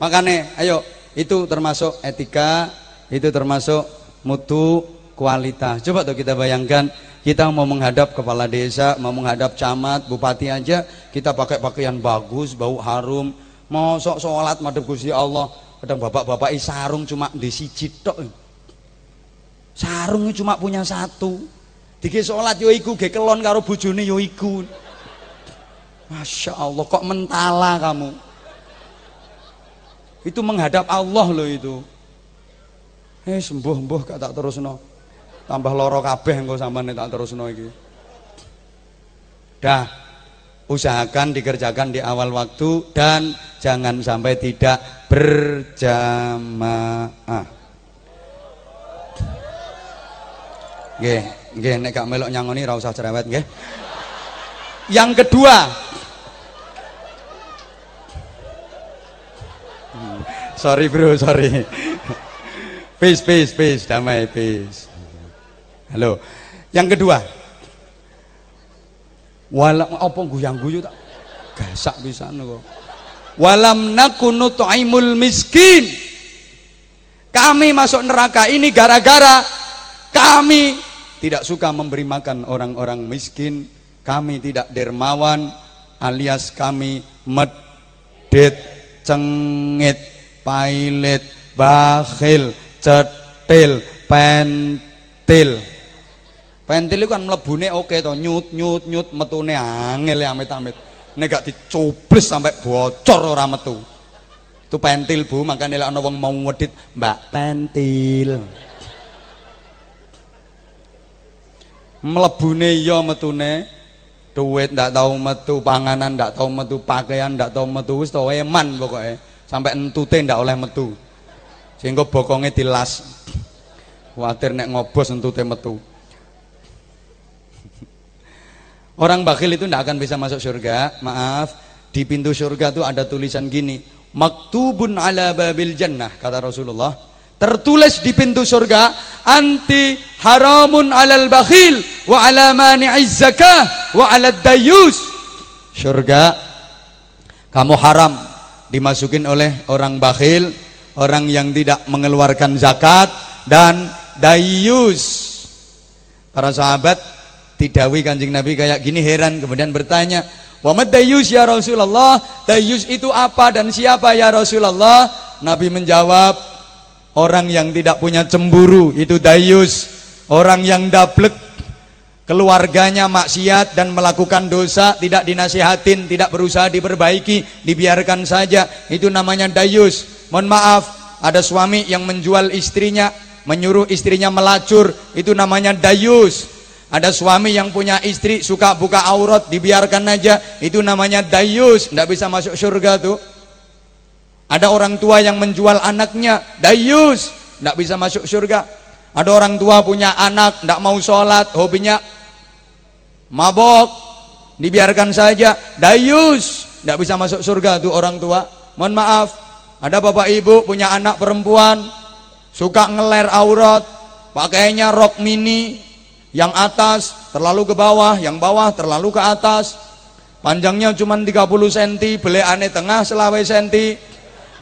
Makanya, ayo itu termasuk etika, itu termasuk mutu kualitas. Coba tuh kita bayangkan kita mau menghadap kepala desa, mau menghadap camat, bupati aja, kita pakai pakaian bagus, bau harum, mau sok sholat madhep Gusti Allah. Kadang bapak-bapak sarung cuma di siji tok. Sarungnya cuma punya satu. Dike sholat yo iku ge kelon karo bojone yo iku Masya Allah kok mentala kamu itu menghadap Allah loh itu eh sembuh sembuh gak tak terus no tambah loro kabeh engko sampean tak terus no iki dah usahakan dikerjakan di awal waktu dan jangan sampai tidak berjamaah. Nggih, nggih nek gak melok nyangoni ora usah cerewet nggih. Yang kedua, sorry bro, sorry. Peace, peace, peace, damai, peace. Halo. Yang kedua, Walam apa guyang-guyu tak gasak pisan kok. Walam nakunu tu'imul miskin. Kami masuk neraka ini gara-gara kami tidak suka memberi makan orang-orang miskin, kami tidak dermawan alias kami medet, cengit, pailit, bakhil, cetil, pentil. Pentil itu kan melebune oke toh nyut nyut nyut metune angel ya amit-amit. Nek gak dicoblos sampai bocor ora metu. Itu pentil Bu, makanya lek ana wong mau ngedit, Mbak pentil. Mlebune iya metune duit ndak tahu metu, panganan ndak tahu metu, pakaian ndak tahu metu, wis to eman pokoke. Sampai entute ndak oleh metu. Sehingga bokonge dilas. Kuwatir nek ngobos entute metu. Orang bakhil itu tidak akan bisa masuk surga. Maaf, di pintu surga itu ada tulisan gini, maktubun ala babil jannah kata Rasulullah. Tertulis di pintu surga, anti haramun alal bakhil wa ala mani'iz zakah wa ala dayus. Surga kamu haram dimasukin oleh orang bakhil, orang yang tidak mengeluarkan zakat dan dayus. Para sahabat Didawi kanjeng Nabi kayak gini heran kemudian bertanya Muhammad dayus ya Rasulullah? Dayus itu apa dan siapa ya Rasulullah? Nabi menjawab Orang yang tidak punya cemburu itu dayus. Orang yang dablek keluarganya maksiat dan melakukan dosa, tidak dinasihatin, tidak berusaha diperbaiki, dibiarkan saja. Itu namanya dayus. Mohon maaf, ada suami yang menjual istrinya, menyuruh istrinya melacur, itu namanya dayus. Ada suami yang punya istri suka buka aurat, dibiarkan aja, itu namanya dayus, tidak bisa masuk surga tuh. Ada orang tua yang menjual anaknya, dayus, tidak bisa masuk surga. Ada orang tua punya anak, tidak mau sholat, hobinya mabok. Dibiarkan saja. Dayus. Tidak bisa masuk surga tuh orang tua. Mohon maaf. Ada bapak ibu punya anak perempuan. Suka ngeler aurat. Pakainya rok mini. Yang atas terlalu ke bawah. Yang bawah terlalu ke atas. Panjangnya cuma 30 cm aneh tengah selawe cm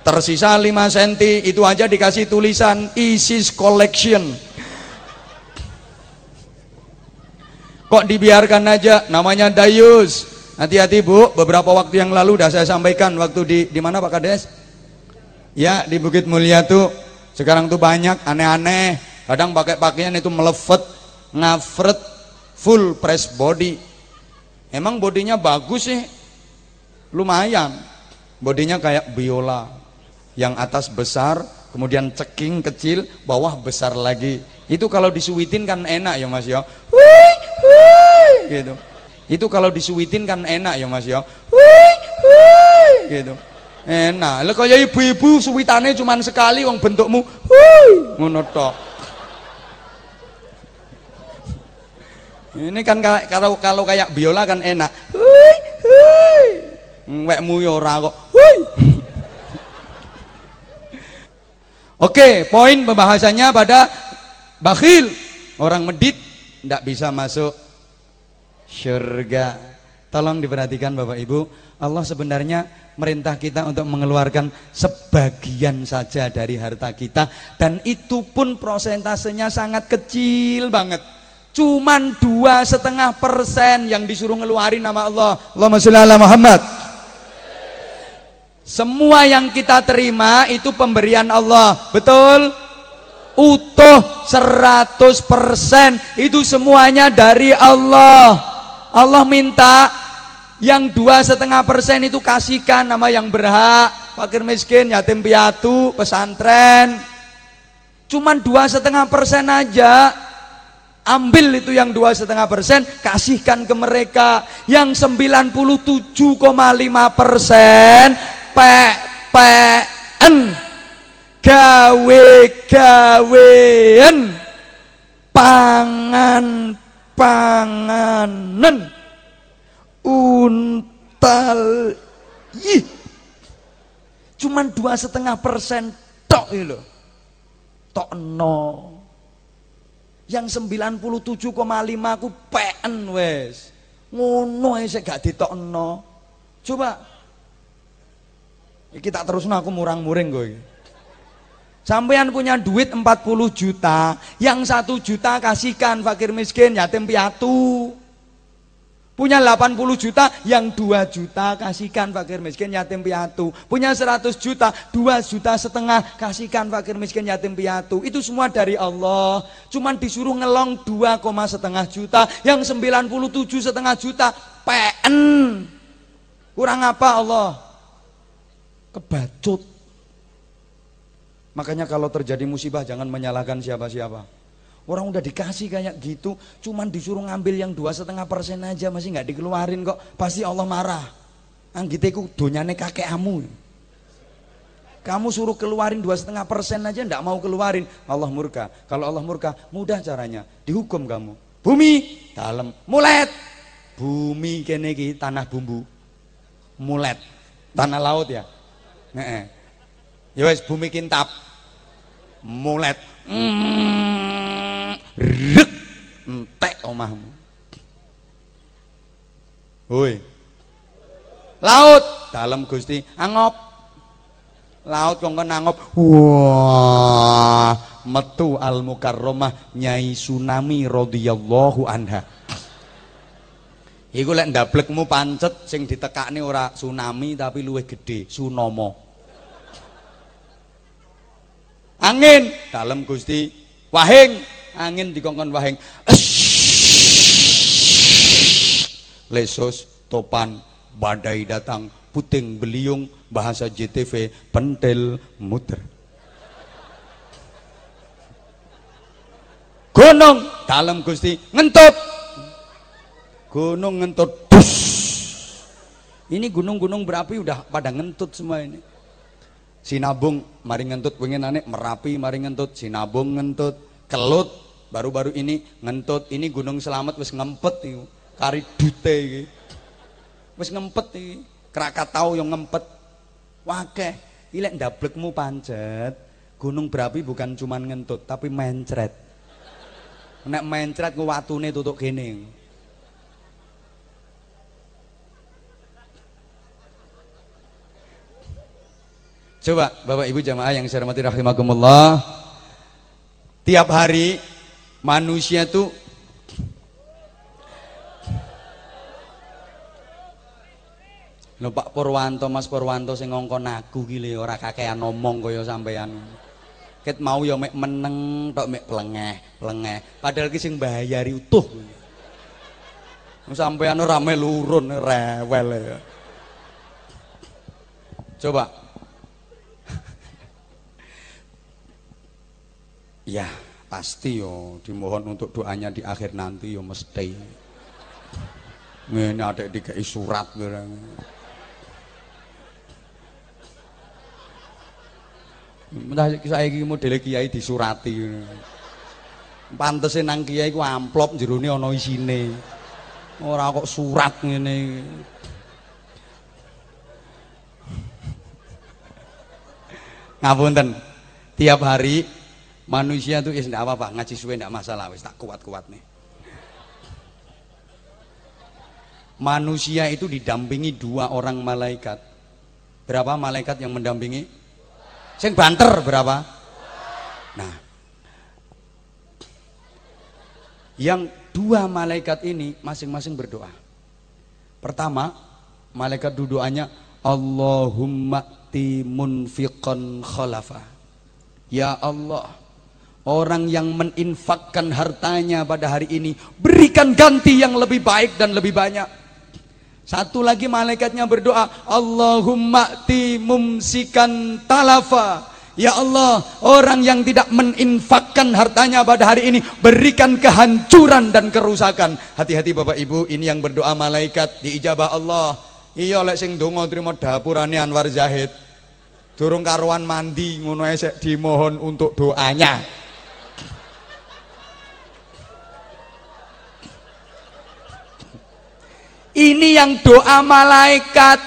tersisa 5 cm itu aja dikasih tulisan ISIS collection Kok dibiarkan aja namanya dayus. Hati-hati Bu, beberapa waktu yang lalu udah saya sampaikan waktu di di mana Pak Kades? Ya, di Bukit Mulia tuh sekarang tuh banyak aneh-aneh. Kadang pakai pakaian itu melefet, ngafret, full press body. Emang bodinya bagus sih. Lumayan. Bodinya kayak biola. Yang atas besar, kemudian ceking kecil, bawah besar lagi. Itu kalau disuitin kan enak ya Mas ya. Wih, gitu. Itu kalau disuitin kan enak ya mas ya. Wih, wih, gitu. Enak. Lo kayak ibu-ibu suwitannya cuma sekali wong bentukmu. Wih, ngono ini kan kalau kalau kayak biola kan enak. Wih, wih. wekmu ya ora kok. Wih. Oke, poin pembahasannya pada bakhil. Orang medit tidak bisa masuk surga. Tolong diperhatikan Bapak Ibu, Allah sebenarnya merintah kita untuk mengeluarkan sebagian saja dari harta kita dan itu pun prosentasenya sangat kecil banget. Cuman dua setengah persen yang disuruh ngeluarin nama Allah. Allahumma sholli ala Muhammad. Semua yang kita terima itu pemberian Allah. Betul? Utuh 100% itu semuanya dari Allah. Allah minta yang dua setengah persen itu kasihkan nama yang berhak. Fakir miskin yatim piatu pesantren. Cuman dua setengah persen aja. Ambil itu yang dua setengah persen kasihkan ke mereka. Yang 97,5 persen PPN gawe gawean. Pangan panganan. Untal. Ih. Cuman dua setengah persen tok lo tok no yang 97,5 aku PN wes. Ngono saya gak ditok no coba kita terus aku murang-muring gue Sampean punya duit 40 juta, yang satu juta kasihkan fakir miskin, yatim piatu. Punya 80 juta, yang 2 juta kasihkan fakir miskin, yatim piatu. Punya 100 juta, 2 juta setengah kasihkan fakir miskin, yatim piatu. Itu semua dari Allah. Cuman disuruh ngelong 2, setengah juta, yang 97 setengah juta PN. Kurang apa Allah? Kebacut Makanya kalau terjadi musibah jangan menyalahkan siapa-siapa. Orang udah dikasih kayak gitu, cuman disuruh ngambil yang dua setengah persen aja masih nggak dikeluarin kok, pasti Allah marah. Anggiteku donyane kakekmu. Kamu suruh keluarin dua setengah persen aja ndak mau keluarin, Allah murka. Kalau Allah murka, mudah caranya, dihukum kamu. Bumi dalam, mulet. Bumi kene tanah bumbu. Mulet. Tanah laut ya. Heeh. Ya wis bumi kintap mulet. Rek entek omahmu Woi laut dalam Gusti angop laut kongkon angop wah metu al mukarromah nyai tsunami radhiyallahu anha iku lek ndablekmu pancet sing ditekakne ora tsunami tapi luwih gede sunomo angin dalam Gusti wahing angin dikongkon wahing lesos, topan, badai datang, puting beliung, bahasa JTV, pentil, muter. Gunung dalam Gusti ngentut. Gunung ngentut. Dus. Ini gunung-gunung berapi udah pada ngentut semua ini. Sinabung mari ngentut pengen aneh Merapi mari ngentut, Sinabung ngentut, Kelut baru-baru ini ngentut. Ini Gunung Selamat wis ngempet iki. Kari dute iki. Wis ngempet iki. Krakatau yang ngempet. Wakeh, ilek ndablekmu pancet. Gunung berapi bukan cuman ngentut tapi mencret. Nek mencret ku watune tutuk kene. Coba Bapak Ibu jamaah yang saya hormati rahimakumullah. Tiap hari manusia tuh Lho Pak Purwanto, Mas Purwanto sing ngongkon aku ki ora kakean ngomong kaya sampean. Ket mau ya mek meneng tok mek plengeh, plengeh. Padahal ki sing mbayari utuh. Sampean ora melurun rewel ya. Coba. Ya, pasti yo dimohon untuk doanya di akhir nanti yo mesti. Ngene adek dikai surat barang. Entah saya iki modele kiai disurati. Pantese nang kiai ku amplop jerone ana isine. Ora kok surat ngene. Ngapunten. Tiap hari manusia tuh is apa-apa, ngaji suwe ndak masalah, wis tak kuat-kuat nih. Manusia itu didampingi dua orang malaikat. Berapa malaikat yang mendampingi? Sing banter berapa? Nah. Yang dua malaikat ini masing-masing berdoa. Pertama, malaikat doanya Allahumma timunfiqan khalafa. Ya Allah, orang yang meninfakkan hartanya pada hari ini, berikan ganti yang lebih baik dan lebih banyak. Satu lagi malaikatnya berdoa, Allahumma timumsikan talafa. Ya Allah, orang yang tidak meninfakkan hartanya pada hari ini berikan kehancuran dan kerusakan. Hati-hati Bapak Ibu, ini yang berdoa malaikat diijabah Allah. Iya lek sing donga trimo dapurane Anwar Zahid. Durung karuan mandi ngono dimohon untuk doanya. Ini yang doa malaikat.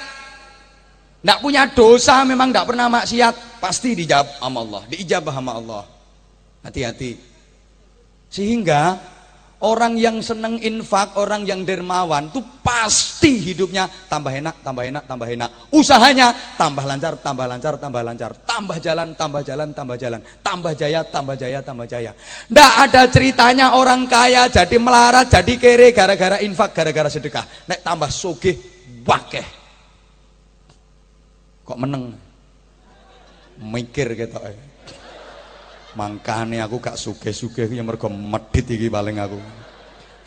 Tidak punya dosa memang tidak pernah maksiat. Pasti dijawab sama Allah. Diijabah sama Allah. Hati-hati. Sehingga Orang yang seneng infak, orang yang dermawan itu pasti hidupnya tambah enak, tambah enak, tambah enak. Usahanya tambah lancar, tambah lancar, tambah lancar. Tambah jalan, tambah jalan, tambah jalan. Tambah jaya, tambah jaya, tambah jaya. Nggak ada ceritanya orang kaya jadi melarat, jadi kere gara-gara infak, gara-gara sedekah. Nek tambah sugih, wakeh. Kok meneng? Mikir gitu. Mangkane aku gak sugih-sugih ya mergo medhit iki paling aku.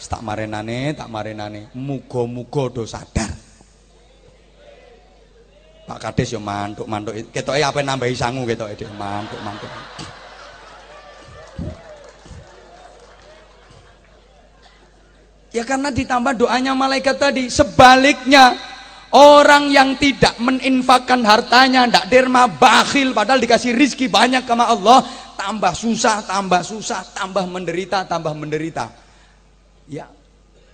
Tak marenane, tak marenane. Muga-muga do sadar. Pak Kades yo mantuk-mantuk. Ketoke apa nambahi sangu ketoke dhek mantuk-mantuk. Ya karena ditambah doanya malaikat tadi. Sebaliknya Orang yang tidak meninfakkan hartanya, tidak derma, bakhil, padahal dikasih rizki banyak sama Allah, tambah susah, tambah susah, tambah menderita, tambah menderita. Ya,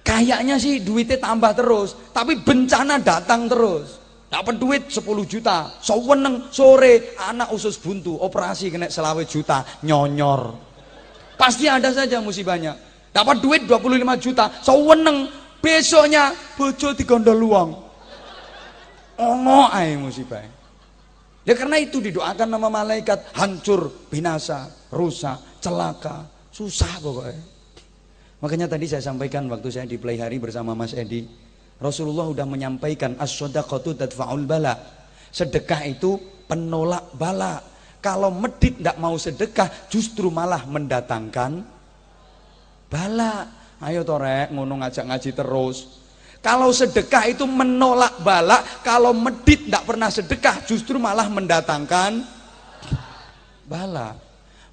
kayaknya sih duitnya tambah terus, tapi bencana datang terus. Dapat duit 10 juta, seweneng sore anak usus buntu, operasi kena selawe juta, nyonyor. Pasti ada saja musibahnya. Dapat duit 25 juta, seweneng besoknya bojo digondol luang ono ae musibah. Ya karena itu didoakan nama malaikat hancur, binasa, rusak, celaka, susah pokoknya. Makanya tadi saya sampaikan waktu saya di play hari bersama Mas Edi, Rasulullah sudah menyampaikan as-shadaqatu tadfa'ul bala. Sedekah itu penolak bala. Kalau medit tidak mau sedekah, justru malah mendatangkan bala. Ayo torek ngono ngajak ngaji terus. Kalau sedekah itu menolak bala, kalau medit tidak pernah sedekah justru malah mendatangkan bala.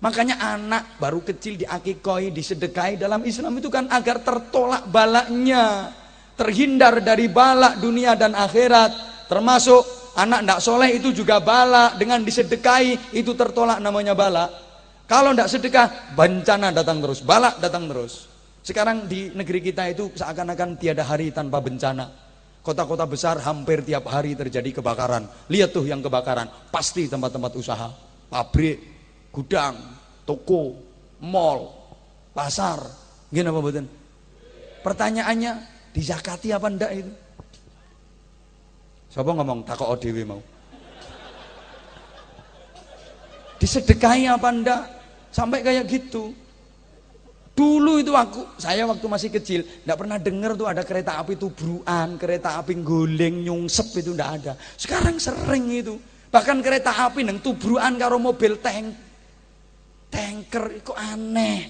Makanya anak baru kecil diakikoi, disedekahi dalam Islam itu kan agar tertolak balaknya. Terhindar dari balak dunia dan akhirat. Termasuk anak tidak soleh itu juga balak. Dengan disedekahi itu tertolak namanya balak. Kalau tidak sedekah, bencana datang terus. Balak datang terus. Sekarang di negeri kita itu seakan-akan tiada hari tanpa bencana. Kota-kota besar hampir tiap hari terjadi kebakaran. Lihat tuh yang kebakaran, pasti tempat-tempat usaha, pabrik, gudang, toko, mall, pasar. Gini apa betul? Pertanyaannya, dizakati apa ndak itu? Siapa ngomong takut ODW mau? Disedekahi apa ndak? Sampai kayak gitu. Dulu itu aku, saya waktu masih kecil, tidak pernah dengar tuh ada kereta api tubruan, kereta api goleng, nyungsep itu tidak ada. Sekarang sering itu. Bahkan kereta api neng tubruan karo mobil tank, tanker, itu aneh.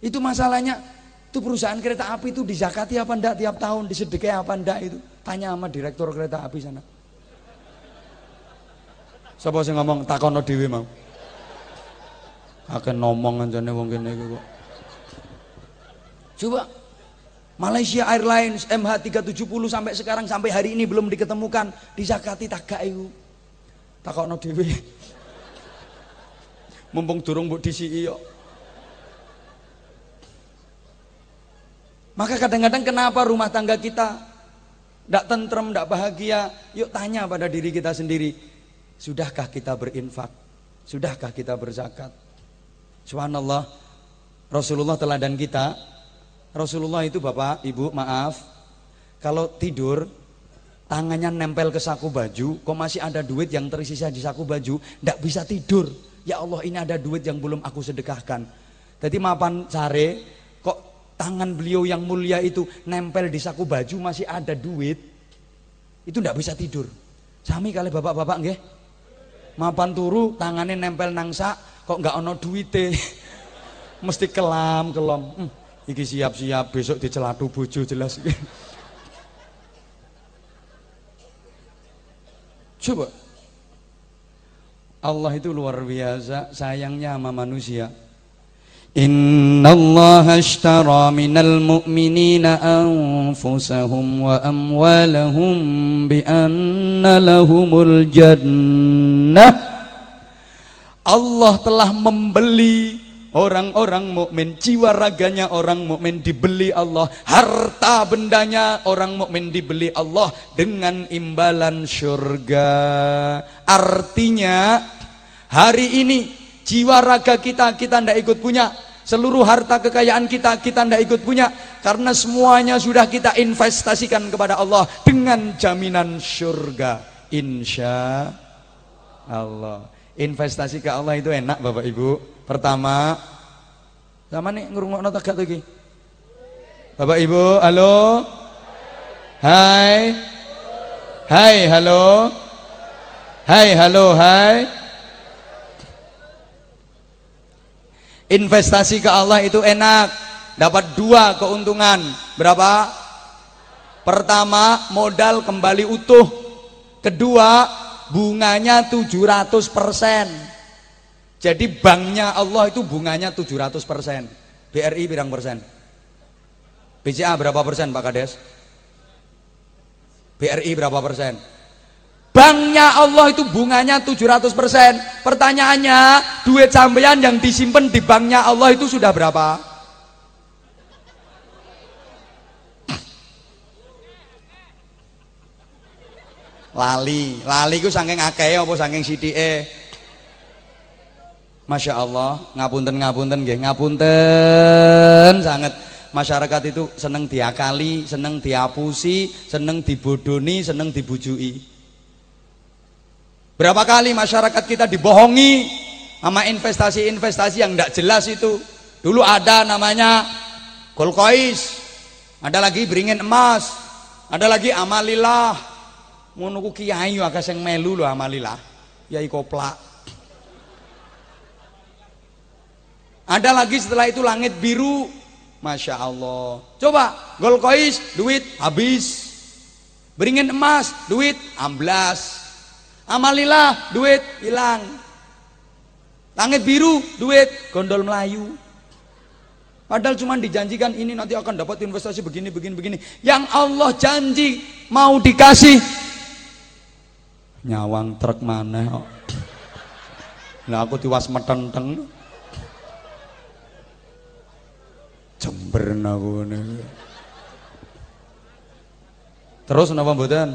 Itu masalahnya, itu perusahaan kereta api itu dizakati apa ndak tiap tahun, disedekah apa ndak itu. Tanya sama direktur kereta api sana. Siapa sih ngomong takono dewi mau? Akan ngomong nih mungkin itu kok. Coba Malaysia Airlines MH370 sampai sekarang sampai hari ini belum diketemukan di Zakati tagak iku. Takokno dhewe. Mumpung durung mbok disiki yo. Maka kadang-kadang kenapa rumah tangga kita tidak tentrem, tidak bahagia? Yuk tanya pada diri kita sendiri. Sudahkah kita berinfak? Sudahkah kita berzakat? Subhanallah. Rasulullah teladan kita Rasulullah itu Bapak, Ibu, maaf. Kalau tidur tangannya nempel ke saku baju, kok masih ada duit yang tersisa di saku baju, tidak bisa tidur. Ya Allah, ini ada duit yang belum aku sedekahkan. Jadi mapan sare, kok tangan beliau yang mulia itu nempel di saku baju masih ada duit, itu tidak bisa tidur. Sami kali bapak-bapak nggih. Mapan turu tangannya nempel nangsa, kok nggak ono duite. Mesti kelam kelom. Hmm iki siap-siap besok dicelatu bojo jelas. Coba. Allah itu luar biasa sayangnya sama manusia. Inna Allah ashtara minal mu'minina anfusahum wa amwalahum bi anna lahumul jannah. Allah telah membeli Orang-orang mukmin jiwa raganya orang mukmin dibeli Allah, harta bendanya orang mukmin dibeli Allah dengan imbalan surga. Artinya hari ini jiwa raga kita kita tidak ikut punya, seluruh harta kekayaan kita kita tidak ikut punya karena semuanya sudah kita investasikan kepada Allah dengan jaminan surga. Insya Allah. Investasi ke Allah itu enak Bapak Ibu. Pertama, sama nih ngrungokno tegak lagi. Bapak Ibu, halo. Hai. Hai, halo. Hai, halo, hai. Investasi ke Allah itu enak. Dapat dua keuntungan. Berapa? Pertama, modal kembali utuh. Kedua, bunganya 700 persen. Jadi banknya Allah itu bunganya 700 persen. BRI berapa persen? BCA berapa persen Pak Kades? BRI berapa persen? Banknya Allah itu bunganya 700 persen. Pertanyaannya, duit sampean yang disimpan di banknya Allah itu sudah berapa? Lali, lali itu saking akeh apa saking sithike? Masya Allah, ngapunten ngapunten nggih, ngapunten sangat. Masyarakat itu seneng diakali, seneng diapusi, seneng dibodoni, seneng dibujui. Berapa kali masyarakat kita dibohongi sama investasi-investasi yang tidak jelas itu. Dulu ada namanya Golkois, ada lagi beringin emas, ada lagi amalilah. Ngono kiai agak sing melu loh amalilah. Yai koplak. Ada lagi setelah itu langit biru. Masya Allah. Coba gol kois duit habis. Beringin emas duit amblas. Amalilah duit hilang. Langit biru duit gondol Melayu. Padahal cuma dijanjikan ini nanti akan dapat investasi begini begini begini. Yang Allah janji mau dikasih nyawang truk mana? Nah aku tiwas metenteng. Jember aku ini. Terus napa mboten?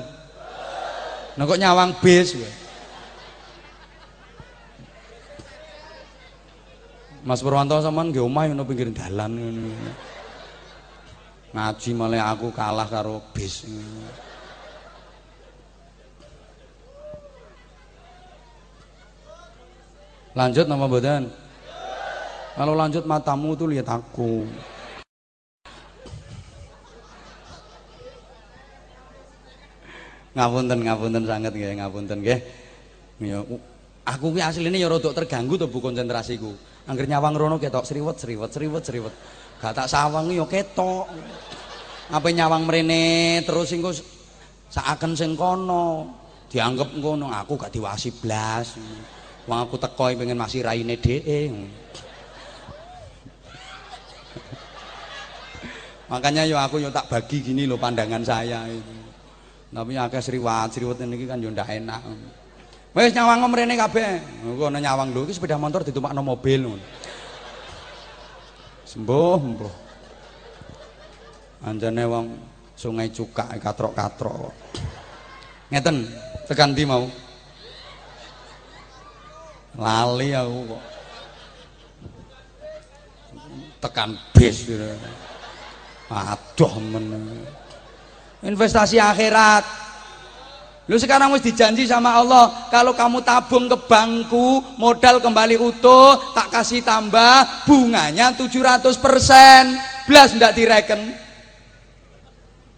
Nah kok nyawang bis ya? Mas Purwanto sampean nggih omah ngono pinggir dalan ngono. Ngaji malah aku kalah karo bis. Lanjut nama badan. Kalau lanjut matamu tuh lihat aku. Ngapunten ngapunten sangat nggih ngapunten nggih. Ya aku ki asline ya rada terganggu to bu konsentrasiku. Angger nyawang rono ketok sriwet sriwet sriwet sriwet. Gak tak sawang ya ketok. Apa nyawang mrene terus engko saaken sing kono. Dianggep ngono aku gak diwasi blas. Wong aku teko pengen masih raine dhek. Makanya yo aku yo tak bagi gini loh pandangan saya itu. Tapi akeh sriwat, sriwat niki kan yo ndak enak. Wis nyawang mrene kabeh. Engko ana nyawang lho iki sepeda motor ditumpakno mobil ngono. Sembuh, sembuh. Anjane wong sungai cukak katrok-katrok. Ngeten, tekan ndi mau? Lali aku kok. Tekan bis. Aduh men. Investasi akhirat. Lu sekarang mesti dijanji sama Allah kalau kamu tabung ke bangku modal kembali utuh tak kasih tambah bunganya 700 persen. Belas ndak direken.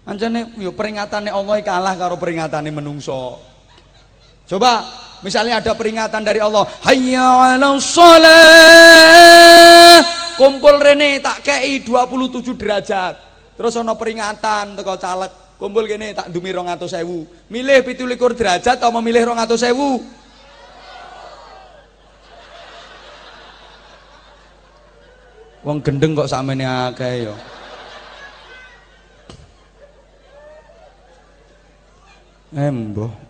Anjane yo peringatannya Allah kalah karo peringatannya menungso. Coba misalnya ada peringatan dari Allah hayya ala sholat kumpul rene tak kei 27 derajat. Terus ono peringatan teko caleg kumpul gini tak dumi 200.000. milih pitu likur derajat apa milih 200.000? wong gendeng kok sama akeh agak ya eh, emboh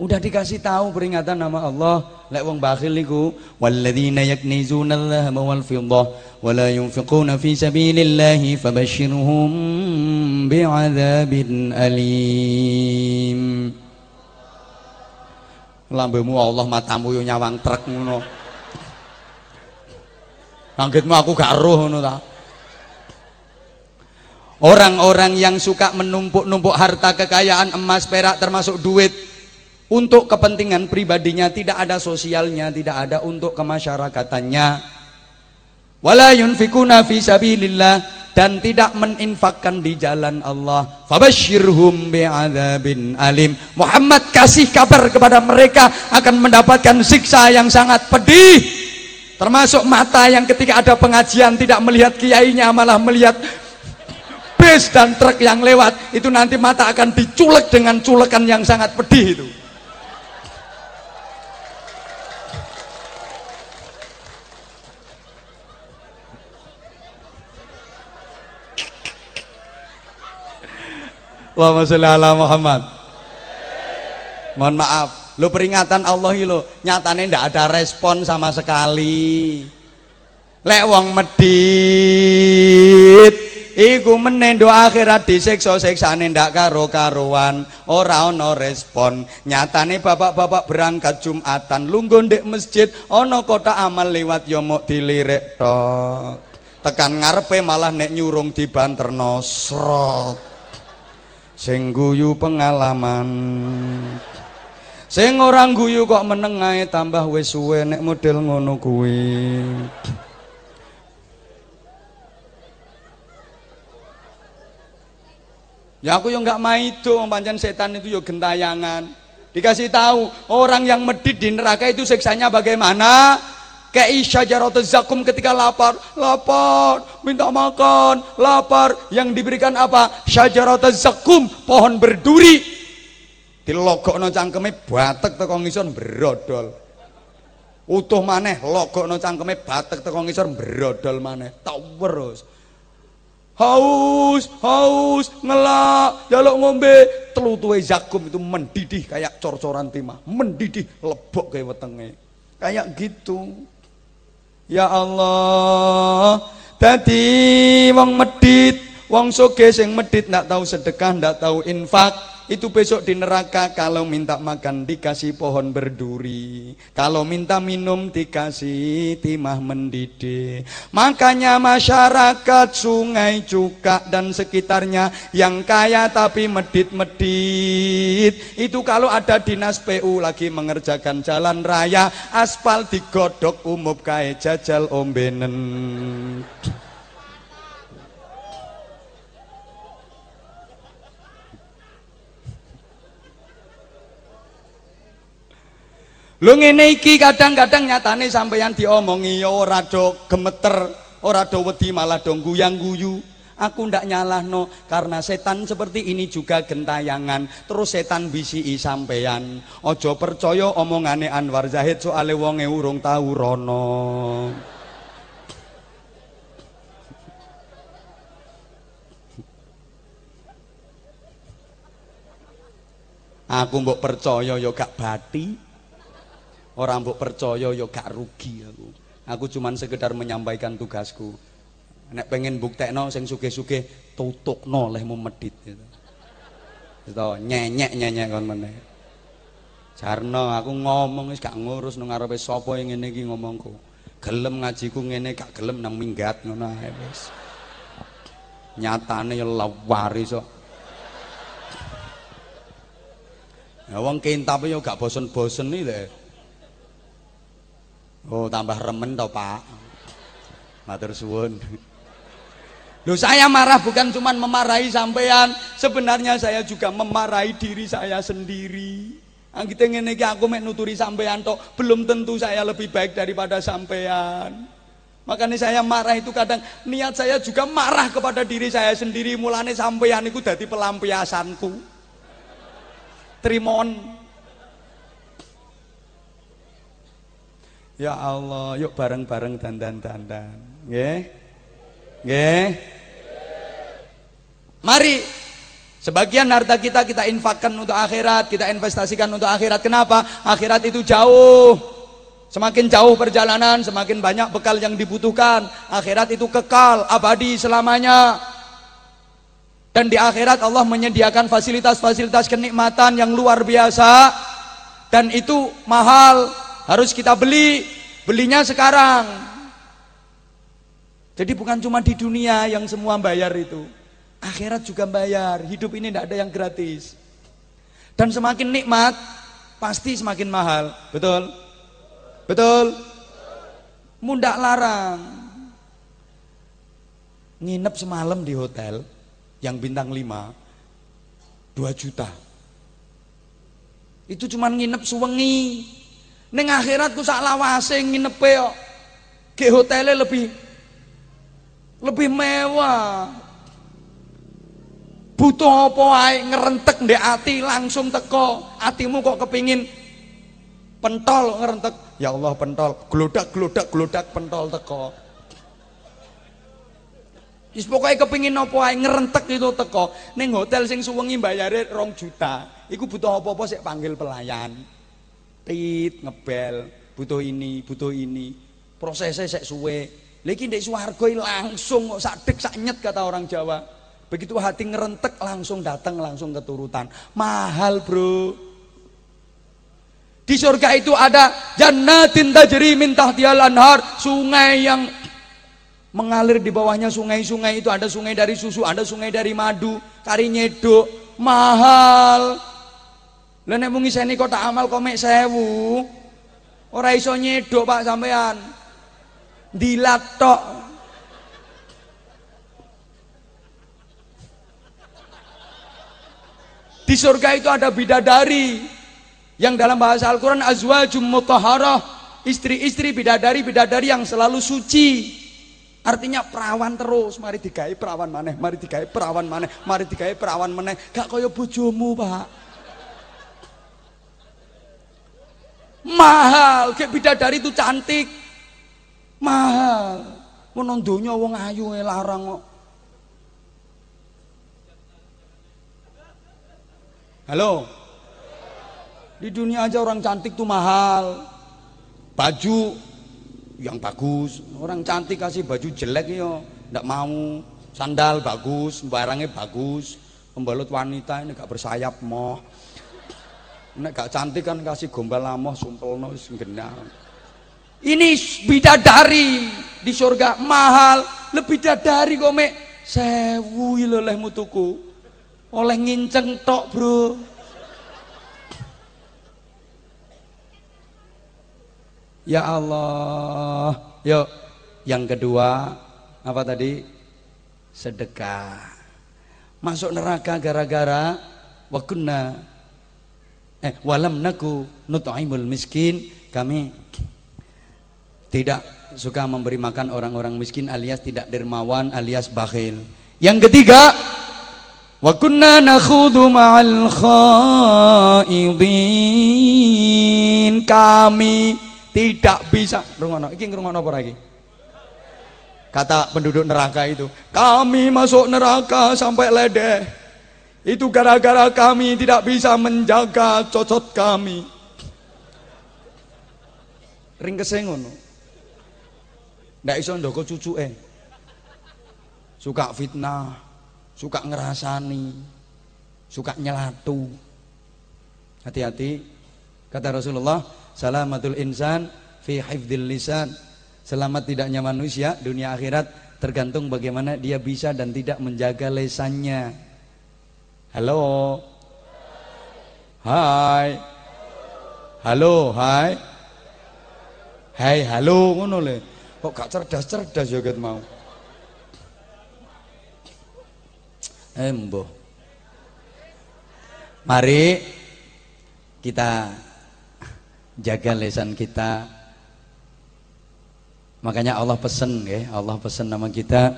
Udah dikasih tahu peringatan nama Allah. Lek wong bakhil niku walladzina yaknizuna al-dhahaba wal fiddah wa la yunfiquna fi sabilillahi fabashshirhum bi'adzabin alim. Lambemu Allah matamu yo nyawang truk ngono. Anggitmu aku gak roh ngono ta. Orang-orang yang suka menumpuk-numpuk harta kekayaan emas perak termasuk duit untuk kepentingan pribadinya tidak ada sosialnya tidak ada untuk kemasyarakatannya wala yunfikuna fi sabilillah dan tidak meninfakkan di jalan Allah. Fabashirhum bi'adzabin alim. Muhammad kasih kabar kepada mereka akan mendapatkan siksa yang sangat pedih. Termasuk mata yang ketika ada pengajian tidak melihat kiainya malah melihat bis dan truk yang lewat. Itu nanti mata akan diculek dengan culekan yang sangat pedih itu Allahumma sholli ala Muhammad. Mohon maaf, lo peringatan Allah lo nyatane ndak ada respon sama sekali. Lek wong medit iku menendo akhirat disiksa siksane ndak karo-karuan, ora ana respon. Nyatane bapak-bapak berangkat Jumatan lungguh ndek masjid ana kotak amal liwat yo mok dilirik tok. Tekan ngarepe malah nek nyurung dibanterno srot sing guyu pengalaman sing orang guyu kok menengai tambah wis suwe nek model ngono kuwi Ya aku yang nggak maido, pancen setan itu yo gentayangan. Dikasih tahu orang yang medit di neraka itu siksanya bagaimana? Kei syajarat zakum ketika lapar, lapar, minta makan, lapar. Yang diberikan apa? Syajarat zakum, pohon berduri. Dilogokno cangkeme batek teko ngisor brodol. Utuh maneh logokno cangkeme batek teko ngisor brodol maneh. Tak terus. Haus, haus, ngelak, jaluk ngombe, telutuhe zakum itu mendidih kayak cor-coran timah, mendidih lebok kayak wetenge. Kayak gitu. Ya Allah, tadi wong medit, wong soge sing medit ndak tahu sedekah, ndak tahu infak, itu besok di neraka kalau minta makan dikasih pohon berduri. Kalau minta minum dikasih timah mendidih. Makanya masyarakat sungai cuka dan sekitarnya yang kaya tapi medit-medit. Itu kalau ada dinas PU lagi mengerjakan jalan raya aspal digodok umup kaya jajal ombenen Lu ngene iki kadang-kadang nyatane sampeyan diomongi ya ora do gemeter, ora do wedi malah do guyang-guyu. Aku ndak nyalahno karena setan seperti ini juga gentayangan. Terus setan bisi sampeyan. Ojo percaya omongane Anwar Zahid soale wonge urung tau rono. Aku mbok percaya ya gak bati. Orang mbok percaya ya gak rugi aku. Aku cuman sekedar menyampaikan tugasku. Nek pengen buktekno sing sugih-sugih tutukno lehmu medit gitu. Itu nyenyek-nyenyek kon meneh. Jarno aku ngomong wis gak ngurus nang ngarepe sapa ngene iki ngomongku. Gelem ngajiku ngene gak gelem nang minggat ngono ae wis. Nyatane ya lawari sok. Ya wong kintab ya gak bosen-bosen iki lho. Oh, tambah remen toh, Pak. Matur suwun. Loh saya marah bukan cuma memarahi sampean, sebenarnya saya juga memarahi diri saya sendiri. Anggite ngene iki aku mek nuturi sampean tok, belum tentu saya lebih baik daripada sampean. Makanya saya marah itu kadang niat saya juga marah kepada diri saya sendiri mulane sampean iku dadi pelampiasanku. Trimon Ya Allah, yuk bareng-bareng dandan-dandan. Nggih? Nggih? Mari sebagian harta kita kita infakkan untuk akhirat, kita investasikan untuk akhirat. Kenapa? Akhirat itu jauh. Semakin jauh perjalanan, semakin banyak bekal yang dibutuhkan. Akhirat itu kekal, abadi selamanya. Dan di akhirat Allah menyediakan fasilitas-fasilitas kenikmatan yang luar biasa. Dan itu mahal, harus kita beli belinya sekarang. Jadi bukan cuma di dunia yang semua bayar itu. Akhirat juga bayar. Hidup ini tidak ada yang gratis. Dan semakin nikmat pasti semakin mahal. Betul? Betul? Mundak larang. Nginep semalam di hotel yang bintang 5 2 juta. Itu cuma nginep suwengi Ning akhirat ku sak lawase nginepe kok. Ke hotele lebih lebih mewah. Butuh apa ae ngerentek ndek ati langsung teko. Atimu kok kepingin pentol ngerentek. Ya Allah pentol, glodak glodak pentol teko. Wis pokoke kepingin apa ae ngerentek itu teko. Ning hotel sing suwengi bayare 2 juta. Iku butuh apa-apa sik panggil pelayan tit ngebel butuh ini butuh ini. Prosesnya saya suwe. Lagi ndek swarga langsung kok sak dek sak nyet kata orang Jawa. Begitu hati ngerentek langsung datang langsung keturutan. Mahal bro. Di surga itu ada jannatin tajri min tahtiyal anhar sungai yang mengalir di bawahnya sungai-sungai itu. Ada sungai dari susu ada sungai dari madu kari nyedok mahal Lah nek mung ngiseni kotak amal komek sewu. Ora iso nyedok Pak sampean. Dilat tok. Di surga itu ada bidadari yang dalam bahasa Al-Quran azwajum mutahharah istri-istri bidadari-bidadari yang selalu suci. Artinya perawan terus, mari digawe perawan maneh, mari digawe perawan maneh, mari digawe perawan maneh. Gak kaya bojomu, Pak. Mahal, kayak bidadari itu cantik. Mahal. Ngono donya wong ayu larang kok. Halo. Di dunia aja orang cantik tuh mahal. Baju yang bagus, orang cantik kasih baju jelek ya ndak mau. Sandal bagus, barangnya bagus. Pembalut wanita ini gak bersayap moh. Nek gak cantik kan kasih gombal lamoh sumpelno wis. Ini bidadari di surga mahal, lebih bidadari kok mek. Sewu lho mutuku oleh nginceng tok bro. Ya Allah. Yuk. Yang kedua apa tadi? Sedekah. Masuk neraka gara-gara wakunna eh walam naku nut'imul miskin kami tidak suka memberi makan orang-orang miskin alias tidak dermawan alias bakhil yang ketiga Wa kunna nakhudhu ma'al khaidin. Kami tidak bisa. Rungono, iki ngrungokno apa lagi? Kata penduduk neraka itu, kami masuk neraka sampai ledeh. Itu gara-gara kami tidak bisa menjaga cocot kami. Ring kesengono. Ndak iso ndoko cucuke. Suka fitnah, suka ngerasani, suka nyelatu. Hati-hati. Kata Rasulullah, salamatul insan fi hifdzil lisan. Selamat tidaknya manusia dunia akhirat tergantung bagaimana dia bisa dan tidak menjaga lesannya. Halo. Hai. Halo, hai. Hai, halo ngono le. Kok gak cerdas-cerdas ya mau. Embo. Mari kita jaga lesan kita. Makanya Allah pesen ya, Allah pesen nama kita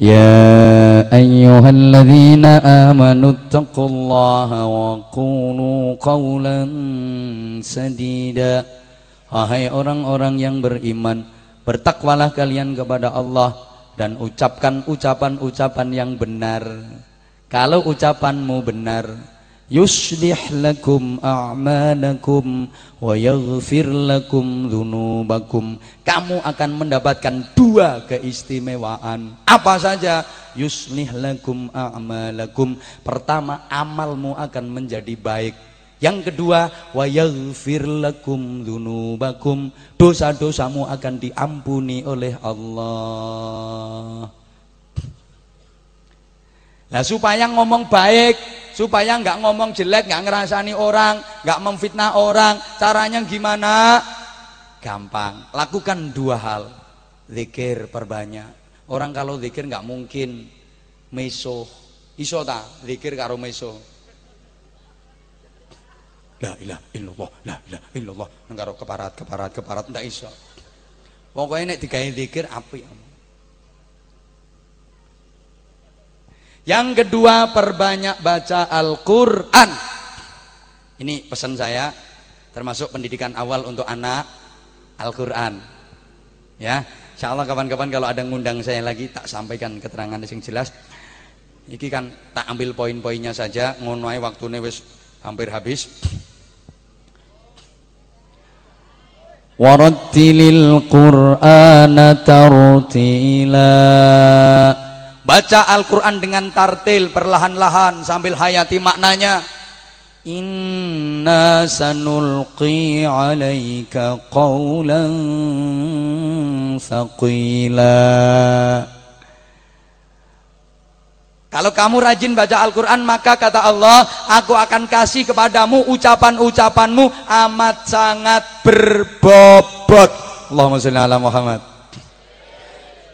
Ya ayyuhalladzina amanu taqullaha wa qulu qawlan sadida Wahai orang-orang yang beriman bertakwalah kalian kepada Allah dan ucapkan ucapan-ucapan yang benar. Kalau ucapanmu benar, lakum a'malakum wa yaghfir lakum dzunubakum. Kamu akan mendapatkan dua keistimewaan. Apa saja? Yuslih lakum a'malakum. Pertama, amalmu akan menjadi baik yang kedua, wa yaghfir lakum dzunubakum. Dosa-dosamu akan diampuni oleh Allah. Nah, supaya ngomong baik, supaya nggak ngomong jelek, nggak ngerasani orang, nggak memfitnah orang, caranya gimana? Gampang. Lakukan dua hal. Zikir perbanyak. Orang kalau zikir nggak mungkin meso. Iso ta? Zikir karo meso la ilaha illallah la ilaha illallah nang keparat keparat keparat ndak iso pokoke nek digawe zikir apik yang kedua perbanyak baca Al-Qur'an. Ini pesan saya termasuk pendidikan awal untuk anak Al-Qur'an. Ya insyaallah kapan-kapan kalau ada ngundang saya lagi tak sampaikan keterangan yang jelas. Iki kan tak ambil poin-poinnya saja ngono ae waktune wis hampir habis. Warattilil Qur'ana tartila Baca Al-Quran dengan tartil perlahan-lahan sambil hayati maknanya. Inna sanulqi alaika qawlan thaqila. Kalau kamu rajin baca Al-Quran maka kata Allah Aku akan kasih kepadamu ucapan-ucapanmu amat sangat berbobot. Allahumma salli ala Muhammad.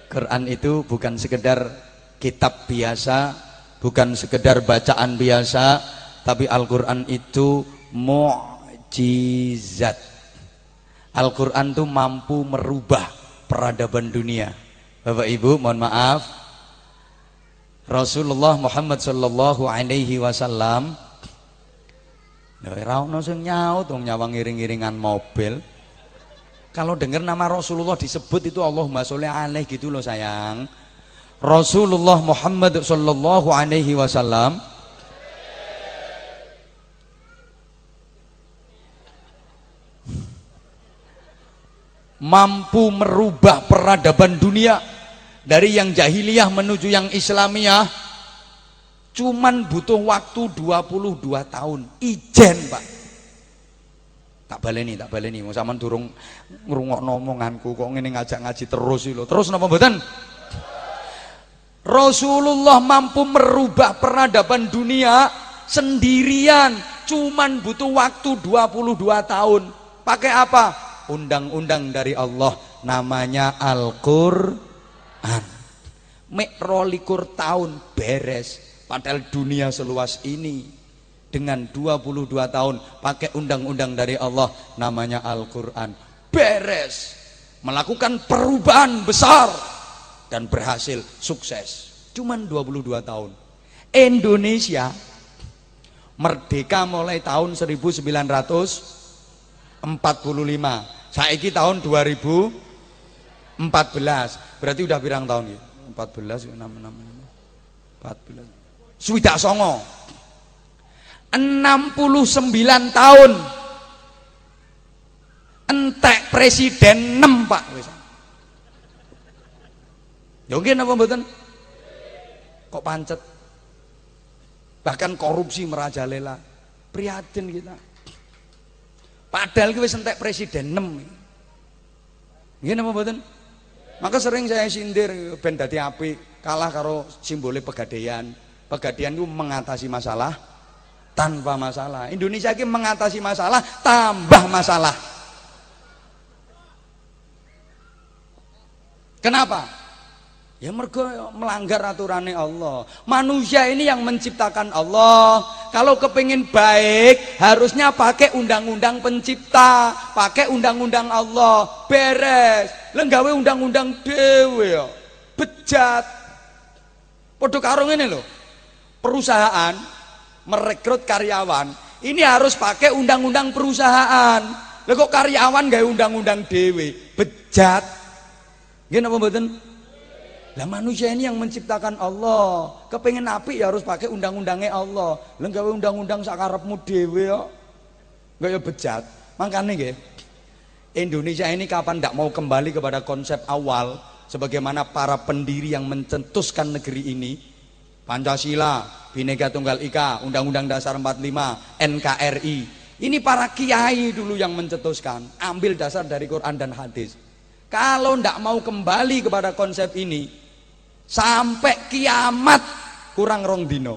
Quran itu bukan sekedar kitab biasa Bukan sekedar bacaan biasa Tapi Al-Quran itu mu'jizat Al-Quran itu mampu merubah peradaban dunia. Bapak Ibu, mohon maaf. Rasulullah Muhammad sallallahu alaihi wasallam Ora sing nyaut wong nyawang ngiring-iringan mobil. Kalau dengar nama Rasulullah disebut itu Allahumma sholli alaih gitu loh sayang. Rasulullah Muhammad sallallahu alaihi wasallam. Mampu merubah peradaban dunia dari yang jahiliyah menuju yang Islamiyah. Cuman butuh waktu 22 tahun. Ijen pak. Tak baleni tak baleni. Mau zaman durung ngerungok omonganku kok ngene ngajak ngaji terus lho. Terus napa mboten Rasulullah mampu merubah peradaban dunia sendirian cuman butuh waktu 22 tahun pakai apa undang-undang dari Allah namanya Al-Qur'an. Mek rolikur tahun beres padahal dunia seluas ini dengan 22 tahun pakai undang-undang dari Allah namanya Al-Qur'an. Beres. Melakukan perubahan besar dan berhasil sukses. Cuman 22 tahun. Indonesia merdeka mulai tahun 1945 Saiki tahun 2014. Berarti udah pirang tahun ya? 14 6 6 14. Swidak songo. 69 tahun. Entek presiden 6 Pak nggih napa mboten? Kok pancet? Bahkan korupsi merajalela. Prihatin kita. Padahal kita sentek presiden 6. Nggih napa mboten? Maka sering saya sindir ben dadi apik, kalah karo simbole pegadaian. Pegadaian itu mengatasi masalah tanpa masalah. Indonesia ini mengatasi masalah tambah masalah. Kenapa? Ya mergo melanggar aturannya Allah. Manusia ini yang menciptakan Allah. Kalau kepingin baik, harusnya pakai undang-undang pencipta, pakai undang-undang Allah. Beres. Lenggawe undang-undang dewe ya. Bejat. Podok karung ini loh. Perusahaan merekrut karyawan, ini harus pakai undang-undang perusahaan. Lah kok karyawan gawe undang-undang dewe? Bejat. Gini apa? Lah manusia ini yang menciptakan Allah. Kepengen api ya harus pakai undang-undangnya Allah. Lah gawe undang-undang sakarepmu dhewe ya. Enggak ya bejat. Makanya nggih. Indonesia ini kapan tidak mau kembali kepada konsep awal sebagaimana para pendiri yang mencetuskan negeri ini Pancasila, Bhinneka Tunggal Ika, Undang-Undang Dasar 45, NKRI. Ini para kiai dulu yang mencetuskan, ambil dasar dari Quran dan hadis. Kalau tidak mau kembali kepada konsep ini, sampai kiamat kurang rong dino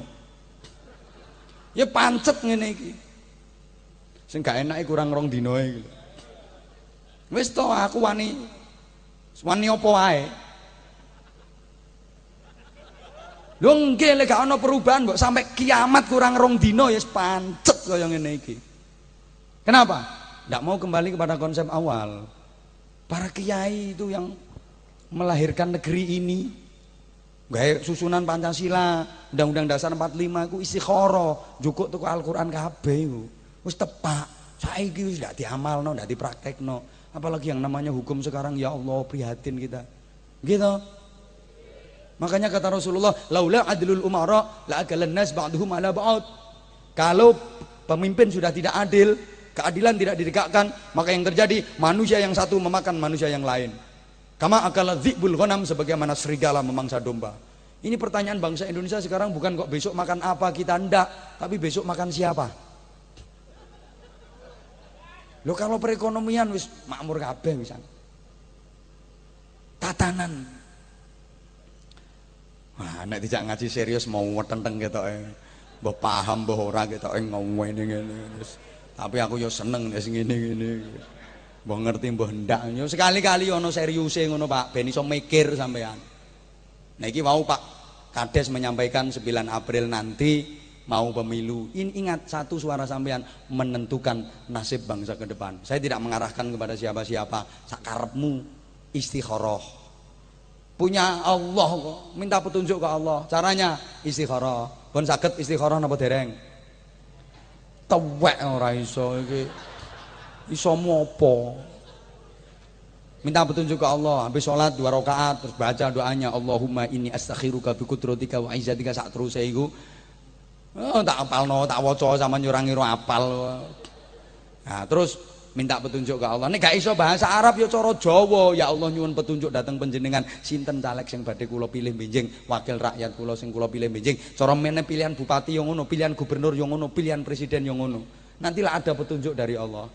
ya pancet ngene iki sing gak enake kurang rong dino iki wis to aku wani wani apa wae Lho nggih lek gak ana perubahan mbok sampai kiamat kurang rong dino ya pancet kaya ngene iki. Kenapa? Tidak mau kembali kepada konsep awal. Para kiai itu yang melahirkan negeri ini Gaya susunan Pancasila, Undang-Undang Dasar 45 ku istikhara, jukuk tuku Al-Qur'an kabeh iku. Wis tepak. Saiki wis ndak diamalno, ndak dipraktekno. Apalagi yang namanya hukum sekarang ya Allah prihatin kita. Gitu. Makanya kata Rasulullah, laula adlul umara la akalan nas ba'dhum ala ba'd. Kalau pemimpin sudah tidak adil, keadilan tidak ditegakkan, maka yang terjadi manusia yang satu memakan manusia yang lain. Kama akala dzibul ghanam sebagaimana serigala memangsa domba. Ini pertanyaan bangsa Indonesia sekarang bukan kok besok makan apa kita ndak, tapi besok makan siapa? Lo kalau perekonomian wis makmur kabeh wisan. Tatanan. Wah, nek tidak ngaji serius mau wetenteng ketoke. Mbah paham mbah ora ketoke ngomong ngene Tapi aku yo seneng nek sing ngene-ngene. Mbah ngerti mbah ndak. Sekali-kali ana seriuse ngono Pak, ben iso mikir sampean. Nah mau Pak Kades menyampaikan 9 April nanti mau pemilu. Ini ingat satu suara sampean menentukan nasib bangsa ke depan. Saya tidak mengarahkan kepada siapa-siapa. Sakarepmu istikharah. Punya Allah kok, minta petunjuk ke Allah. Caranya istikharah. Pun sakit istikharah napa dereng? Tewek ora iso. Iso mopo? Minta petunjuk ke Allah, habis sholat dua rakaat terus baca doanya Allahumma inni astakhiruka bi qudratika wa izzatika sak terus iku Oh, tak no, tak waca sama nyurangi ro apal. Nah, terus minta petunjuk ke Allah. Nek gak iso bahasa Arab ya cara Jawa. Ya Allah nyuwun petunjuk datang penjenengan sinten caleg sing badhe kula pilih benjing, wakil rakyat kula sing kula pilih benjing. Cara meneh pilihan bupati yang ngono, pilihan gubernur yang ngono, pilihan presiden yang ngono. Nantilah ada petunjuk dari Allah.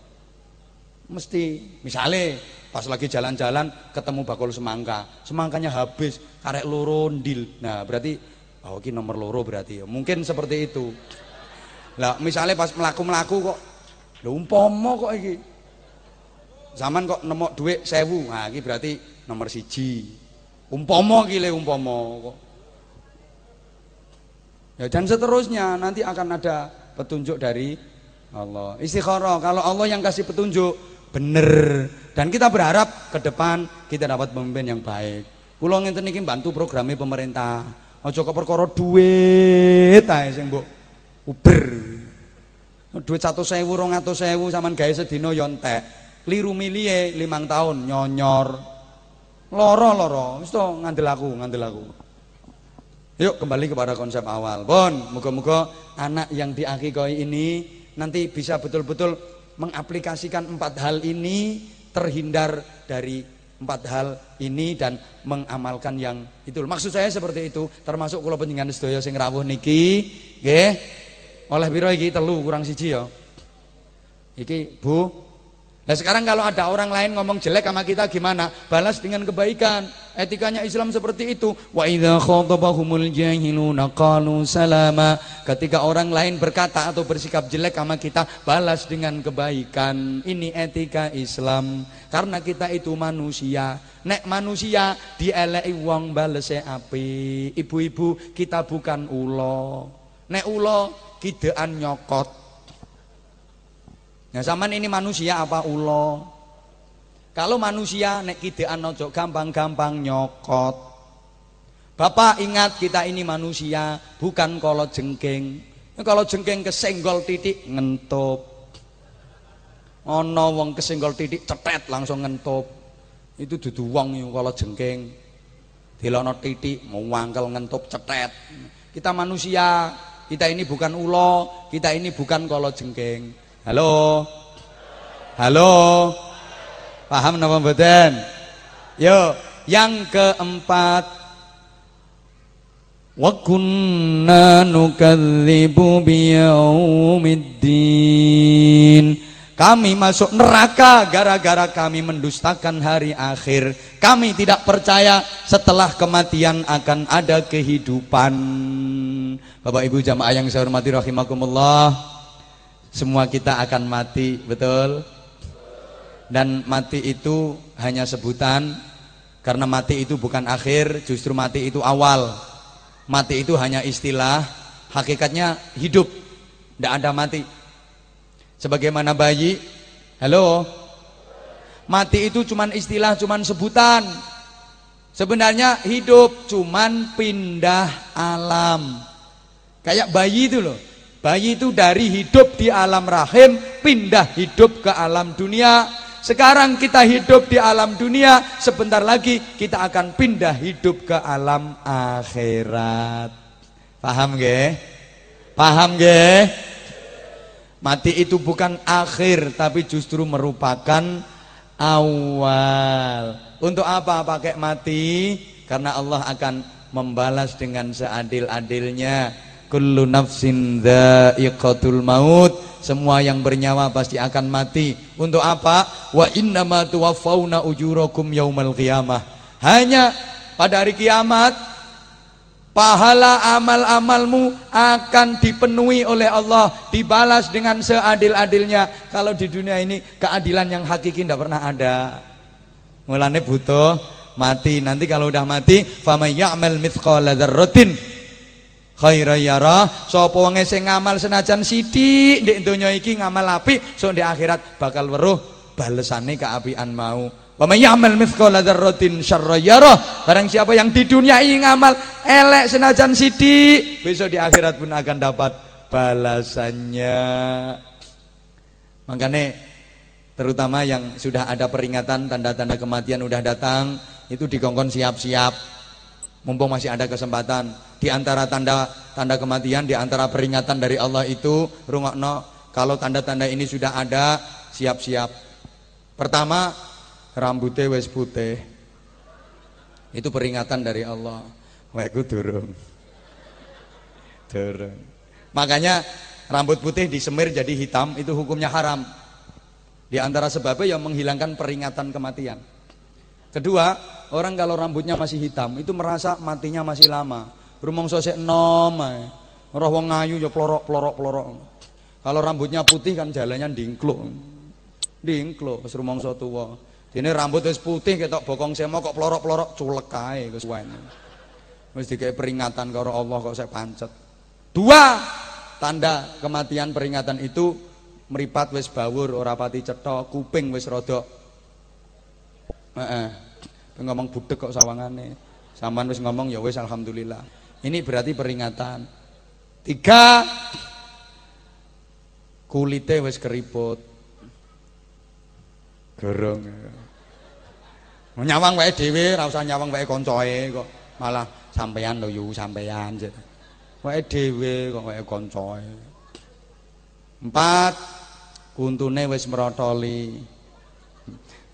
Mesti misalnya pas lagi jalan-jalan ketemu bakul semangka, semangkanya habis, karek loro ndil. Nah, berarti Oh, ini nomor loro berarti ya. Mungkin seperti itu. Lah, misalnya pas melaku-melaku kok lho umpama kok iki. Zaman kok nemok duit sewu. Nah, iki berarti nomor siji. Umpama iki le umpama kok. Ya dan seterusnya nanti akan ada petunjuk dari Allah. Istikharah, kalau Allah yang kasih petunjuk bener dan kita berharap ke depan kita dapat pemimpin yang baik. Pulau ngenten iki bantu programnya pemerintah Aja kok perkara duit ae sing mbok uber. Duit 100.000 200.000 sampean gawe sedina yo entek. Kliru milihe 5 tahun nyonyor. Loro-loro, wis to ngandel aku, ngandel aku. Yuk kembali kepada konsep awal. Bon, moga-moga anak yang diakikoi ini nanti bisa betul-betul mengaplikasikan empat hal ini terhindar dari empat hal ini dan mengamalkan yang itu. Maksud saya seperti itu, termasuk kula panjenengan sedaya sing rawuh niki, nggih. Oleh piro iki telu kurang siji ya. Iki Bu, Nah sekarang kalau ada orang lain ngomong jelek sama kita gimana? Balas dengan kebaikan. Etikanya Islam seperti itu. Wa idza khatabahumul jahiluna qalu salama. Ketika orang lain berkata atau bersikap jelek sama kita, balas dengan kebaikan. Ini etika Islam. Karena kita itu manusia. Nek manusia dieleki wong balese api. Ibu-ibu, kita bukan ulo. Nek ulo kidean nyokot. Nah, zaman ini manusia apa ulo? Kalau manusia nek kidean ojo gampang-gampang nyokot. Bapak ingat kita ini manusia, bukan kalau jengking. Kalau jengking kesenggol titik ngentup. Ono wong kesenggol titik cetet langsung ngentup. Itu dudu wong yang kalau jengking. Dilono titik mau wangkel ngentup cetet. Kita manusia, kita ini bukan ulo, kita ini bukan kalau jengking. Halo. Halo. Paham nama mboten? Yuk, yang keempat Wa kunna nukadzibu biyaumiddin Kami masuk neraka gara-gara kami mendustakan hari akhir. Kami tidak percaya setelah kematian akan ada kehidupan. Bapak Ibu jamaah yang saya hormati rahimakumullah. Semua kita akan mati, betul? Dan mati itu hanya sebutan karena mati itu bukan akhir, justru mati itu awal. Mati itu hanya istilah, hakikatnya hidup. Tidak ada mati. Sebagaimana bayi, halo. Mati itu cuman istilah, cuman sebutan. Sebenarnya hidup cuman pindah alam. Kayak bayi itu loh. Bayi itu dari hidup di alam rahim pindah hidup ke alam dunia. Sekarang kita hidup di alam dunia, sebentar lagi kita akan pindah hidup ke alam akhirat. Paham ge? Paham ge? Mati itu bukan akhir tapi justru merupakan awal. Untuk apa pakai mati? Karena Allah akan membalas dengan seadil-adilnya kullu nafsin dha'iqatul maut. Semua yang bernyawa pasti akan mati. Untuk apa? Wa innama tuwaffawna ujurakum yaumal qiyamah. Hanya pada hari kiamat pahala amal-amalmu akan dipenuhi oleh Allah dibalas dengan seadil-adilnya. Kalau di dunia ini keadilan yang hakiki tidak pernah ada. Mulane butuh mati. Nanti kalau udah mati fama ya'mal mithqala dzarratin khaira yara sapa wong sing ngamal senajan sithik ndek donya iki ngamal apik sok ndek akhirat bakal weruh balesane keapian mau Wa may ya'mal mithqala dzarratin syarra yara. Barang siapa yang di dunia ini ngamal elek senajan sithik, besok di akhirat pun akan dapat balasannya. Makanya terutama yang sudah ada peringatan tanda-tanda kematian udah datang, itu dikongkon siap-siap. Mumpung masih ada kesempatan di antara tanda tanda kematian, di antara peringatan dari Allah itu, rungokno kalau tanda-tanda ini sudah ada, siap-siap. Pertama, rambutnya wes putih. Itu peringatan dari Allah. Wah, itu durung. Durung. Makanya rambut putih disemir jadi hitam itu hukumnya haram. Di antara sebabnya yang menghilangkan peringatan kematian. Kedua, orang kalau rambutnya masih hitam itu merasa matinya masih lama. Rumong sosek nom, roh wong ayu ya plorok plorok plorok. Kalau rambutnya putih kan jalannya dingkluk. Dingkluk, wis rumangsa tuwa. Ini rambut wis putih ketok bokong semo kok plorok-plorok culek kae kesuwen. Wis dikai peringatan karo Allah kok saya pancet. Dua tanda kematian peringatan itu meripat wis bawur ora pati cetha, kuping wis rada heeh. ngomong budek kok sawangane. Saman wis ngomong ya wis alhamdulillah. Ini berarti peringatan. Tiga kulitnya wis keriput. Gerong. Nyawang wae dhewe, ora usah nyawang wae kancae kok. Malah sampean lho yu sampean. Wae dhewe kok wae kancae. Empat, kuntune wis merotoli.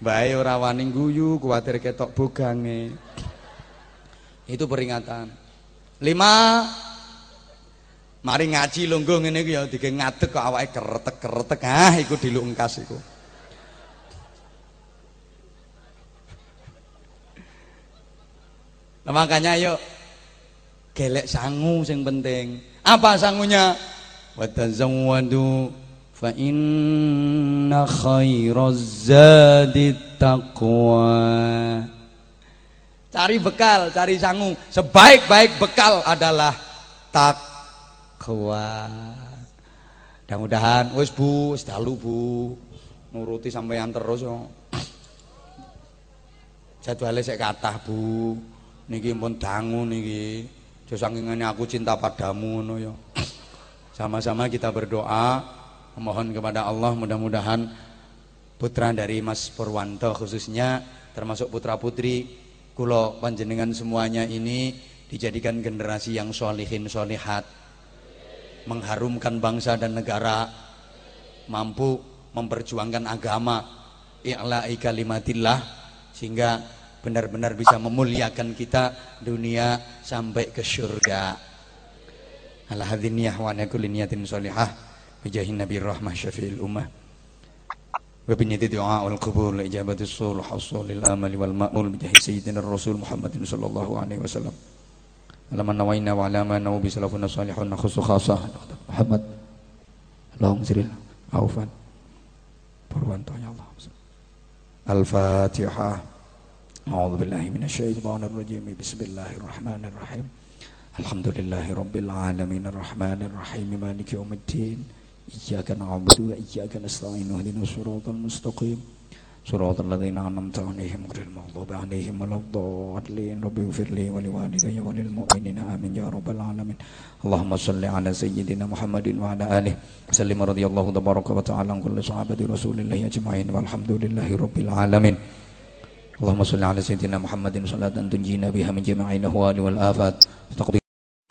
Bae ora wani guyu, kuwatir ketok bogange. Itu peringatan. Lima, mari ngaji lungguh ngene iki ya dige ngadeg kok awake keretek-keretek. Ah, iku diluk engkas iku. Nah, makanya yuk gelek sangu sing penting. Apa sangunya? Wa tazawwadu fa inna khairaz zadi taqwa. Cari bekal, cari sangu. Sebaik-baik bekal adalah takwa. Mudah-mudahan wis Bu, wis dalu Bu. Nuruti sampeyan terus yo. Sik kathah Bu niki pun dangu niki aja saking aku cinta padamu ya sama-sama kita berdoa memohon kepada Allah mudah-mudahan putra dari Mas Purwanto khususnya termasuk putra putri kulo panjenengan semuanya ini dijadikan generasi yang solihin solihat mengharumkan bangsa dan negara mampu memperjuangkan agama i'la'i kalimatillah sehingga benar-benar bisa memuliakan kita dunia sampai ke surga. Ala hadhin niyah wa salihah bijahin nabi rahmah syafi'il ummah. وبنيت دعاء والقبول لإجابة الصول وحصول الأمل والمأمول بجاه سيدنا الرسول محمد صلى الله عليه وسلم. لما نوينا وعلى ما نوى بسلفنا الصالحون نخص خاصة. محمد اللهم سر عوفا بروان يا الله. الفاتحة. أعوذ بالله من الشيطان الرجيم. بسم الله الرحمن الرحيم. الحمد لله رب العالمين. الرحمن الرحيم. مالك يوم الدين. إياك نعبد وإياك نستعين اهدنا الصراط المستقيم. صراط الذين أنعمت عليهم غير المغضوب عليهم ولا الضالين. رب اغفر لي ولوالدي وللمؤمنين. آمين يا رب العالمين. اللهم صل على سيدنا محمد وعلى آله وسلم. رضي الله تبارك وتعالى عن كل صحابة رسول الله أجمعين. والحمد لله رب العالمين. اللهم صل على سيدنا محمد. صلاة تنجينا بها من جميع الأهوال والآفات.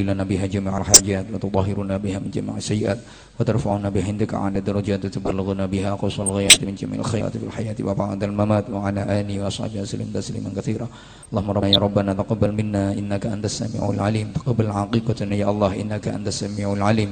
لنا بها جميع الحاجات وتطهرنا بها من جميع السيئات وترفعنا بها عندك على درجات وتبلغنا بها قصى الغايات من جميع الخيرات في الحياة وبعد الممات وعلى آله وأصحابه وسلم تسليما كثيرا. اللهم ربنا يا ربنا تقبل منا إنك أنت السميع العليم. تقبل عقيقتنا يا الله إنك أنت السميع العليم.